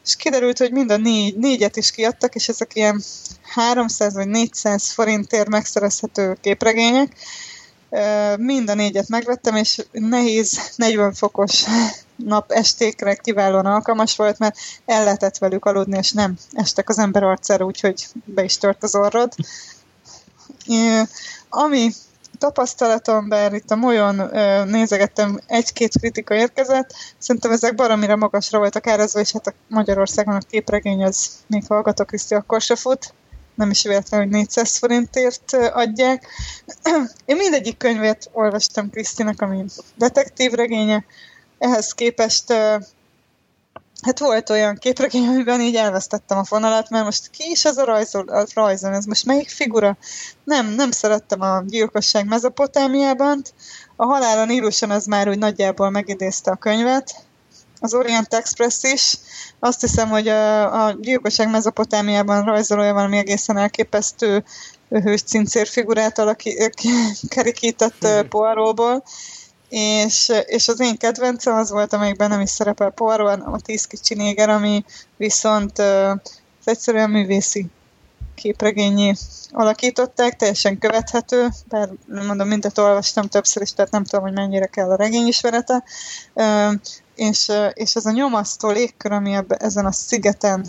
És kiderült, hogy mind a négy, négyet is kiadtak, és ezek ilyen 300 vagy 400 forintért megszerezhető képregények. Mind a négyet megvettem, és nehéz 40 fokos nap estékre kiválóan alkalmas volt, mert el lehetett velük aludni, és nem estek az ember arcára, úgyhogy be is tört az orrod. Ami tapasztalatom, bár itt a molyon nézegettem, egy-két kritika érkezett, szerintem ezek baromira magasra voltak árazva, és hát a Magyarországon a képregény az még hallgatok Kriszti akkor se fut, nem is véletlen, hogy 400 forintért adják. Én mindegyik könyvét olvastam Krisztinek, ami detektív regénye, ehhez képest Hát volt olyan képregény, amiben így elvesztettem a fonalat, mert most ki is ez a rajzol, a rajzon, ez most melyik figura? Nem, nem szerettem a gyilkosság mezopotámiában. A halálon írusan az már úgy nagyjából megidézte a könyvet. Az Orient Express is. Azt hiszem, hogy a, a gyilkosság mezopotámiában rajzolója valami egészen elképesztő hős cincér figurát alaki, kerikített Poiróból és, és az én kedvencem az volt, amelyikben nem is szerepel Poirot, a Tíz kicsi néger, ami viszont uh, egyszerűen művészi képregényé alakították, teljesen követhető, bár mondom, mindet olvastam többször is, tehát nem tudom, hogy mennyire kell a regény ismerete, és, és ez a nyomasztó légkör, ami ebbe, ezen a szigeten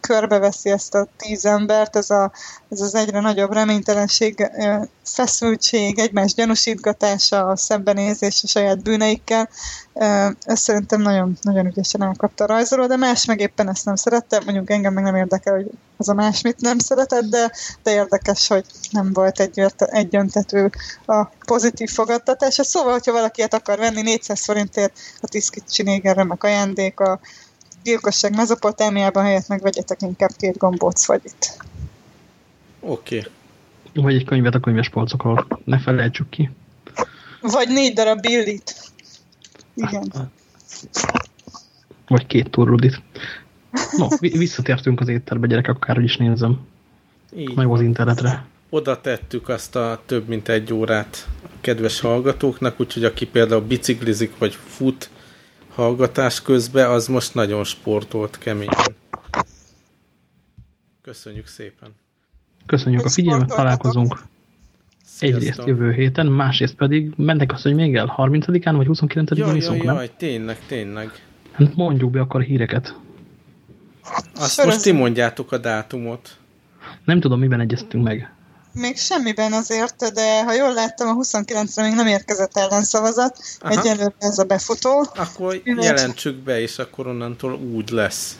körbeveszi ezt a tíz embert, ez, a, ez az egyre nagyobb reménytelenség, feszültség, egymás gyanúsítgatása, a szembenézés a saját bűneikkel. Ez szerintem nagyon, nagyon ügyesen elkapta a rajzoló, de más meg éppen ezt nem szerette. Mondjuk engem meg nem érdekel, hogy az a más mit nem szeretett, de, de érdekes, hogy nem volt egy, egyöntető a pozitív fogadtatás. Szóval, hogyha valaki akar venni 400 forintért a Tiszkicsi négerre, meg ajándék a gyilkosság mezopotámiában helyett meg vegyetek inkább két gombóc fagyit. Oké. Okay. Vagy egy könyvet a könyves polcokról. Ne felejtsük ki. Vagy négy darab billit. Igen. Vagy két turrudit. No, visszatértünk az étterbe, gyerekek, akárhogy is nézem. Így meg az internetre. Oda tettük azt a több mint egy órát a kedves hallgatóknak, úgyhogy aki például biciklizik vagy fut, hallgatás közben, az most nagyon sportolt keményen. Köszönjük szépen! Köszönjük a figyelmet, találkozunk Sziasztok. egyrészt jövő héten, másrészt pedig mennek azt, hogy még el 30-án vagy 29-én jaj, jaj, jaj, nem? tényleg, tényleg. Hát mondjuk be akkor a híreket. Azt Sör most ti mondjátok a dátumot. Nem tudom, miben egyeztünk meg. Még semmiben azért, de ha jól láttam, a 29-re még nem érkezett ellenszavazat. Aha. Egyelőre ez a befutó. Akkor jelentsük be, és akkor onnantól úgy lesz.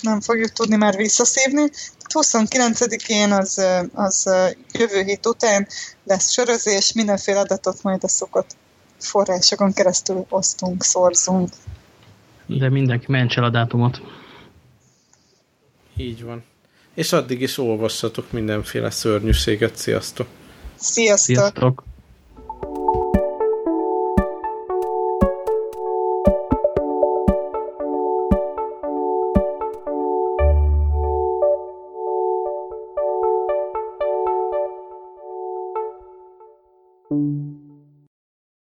Nem fogjuk tudni már visszaszívni. 29-én az, az jövő hét után lesz sörözés, mindenféle adatot majd a szokott forrásokon keresztül osztunk, szorzunk. De mindenki mentse a dátumot. Így van. És addig is olvassatok mindenféle szörnyűséget. Sziasztok! Sziasztok! Sziasztok.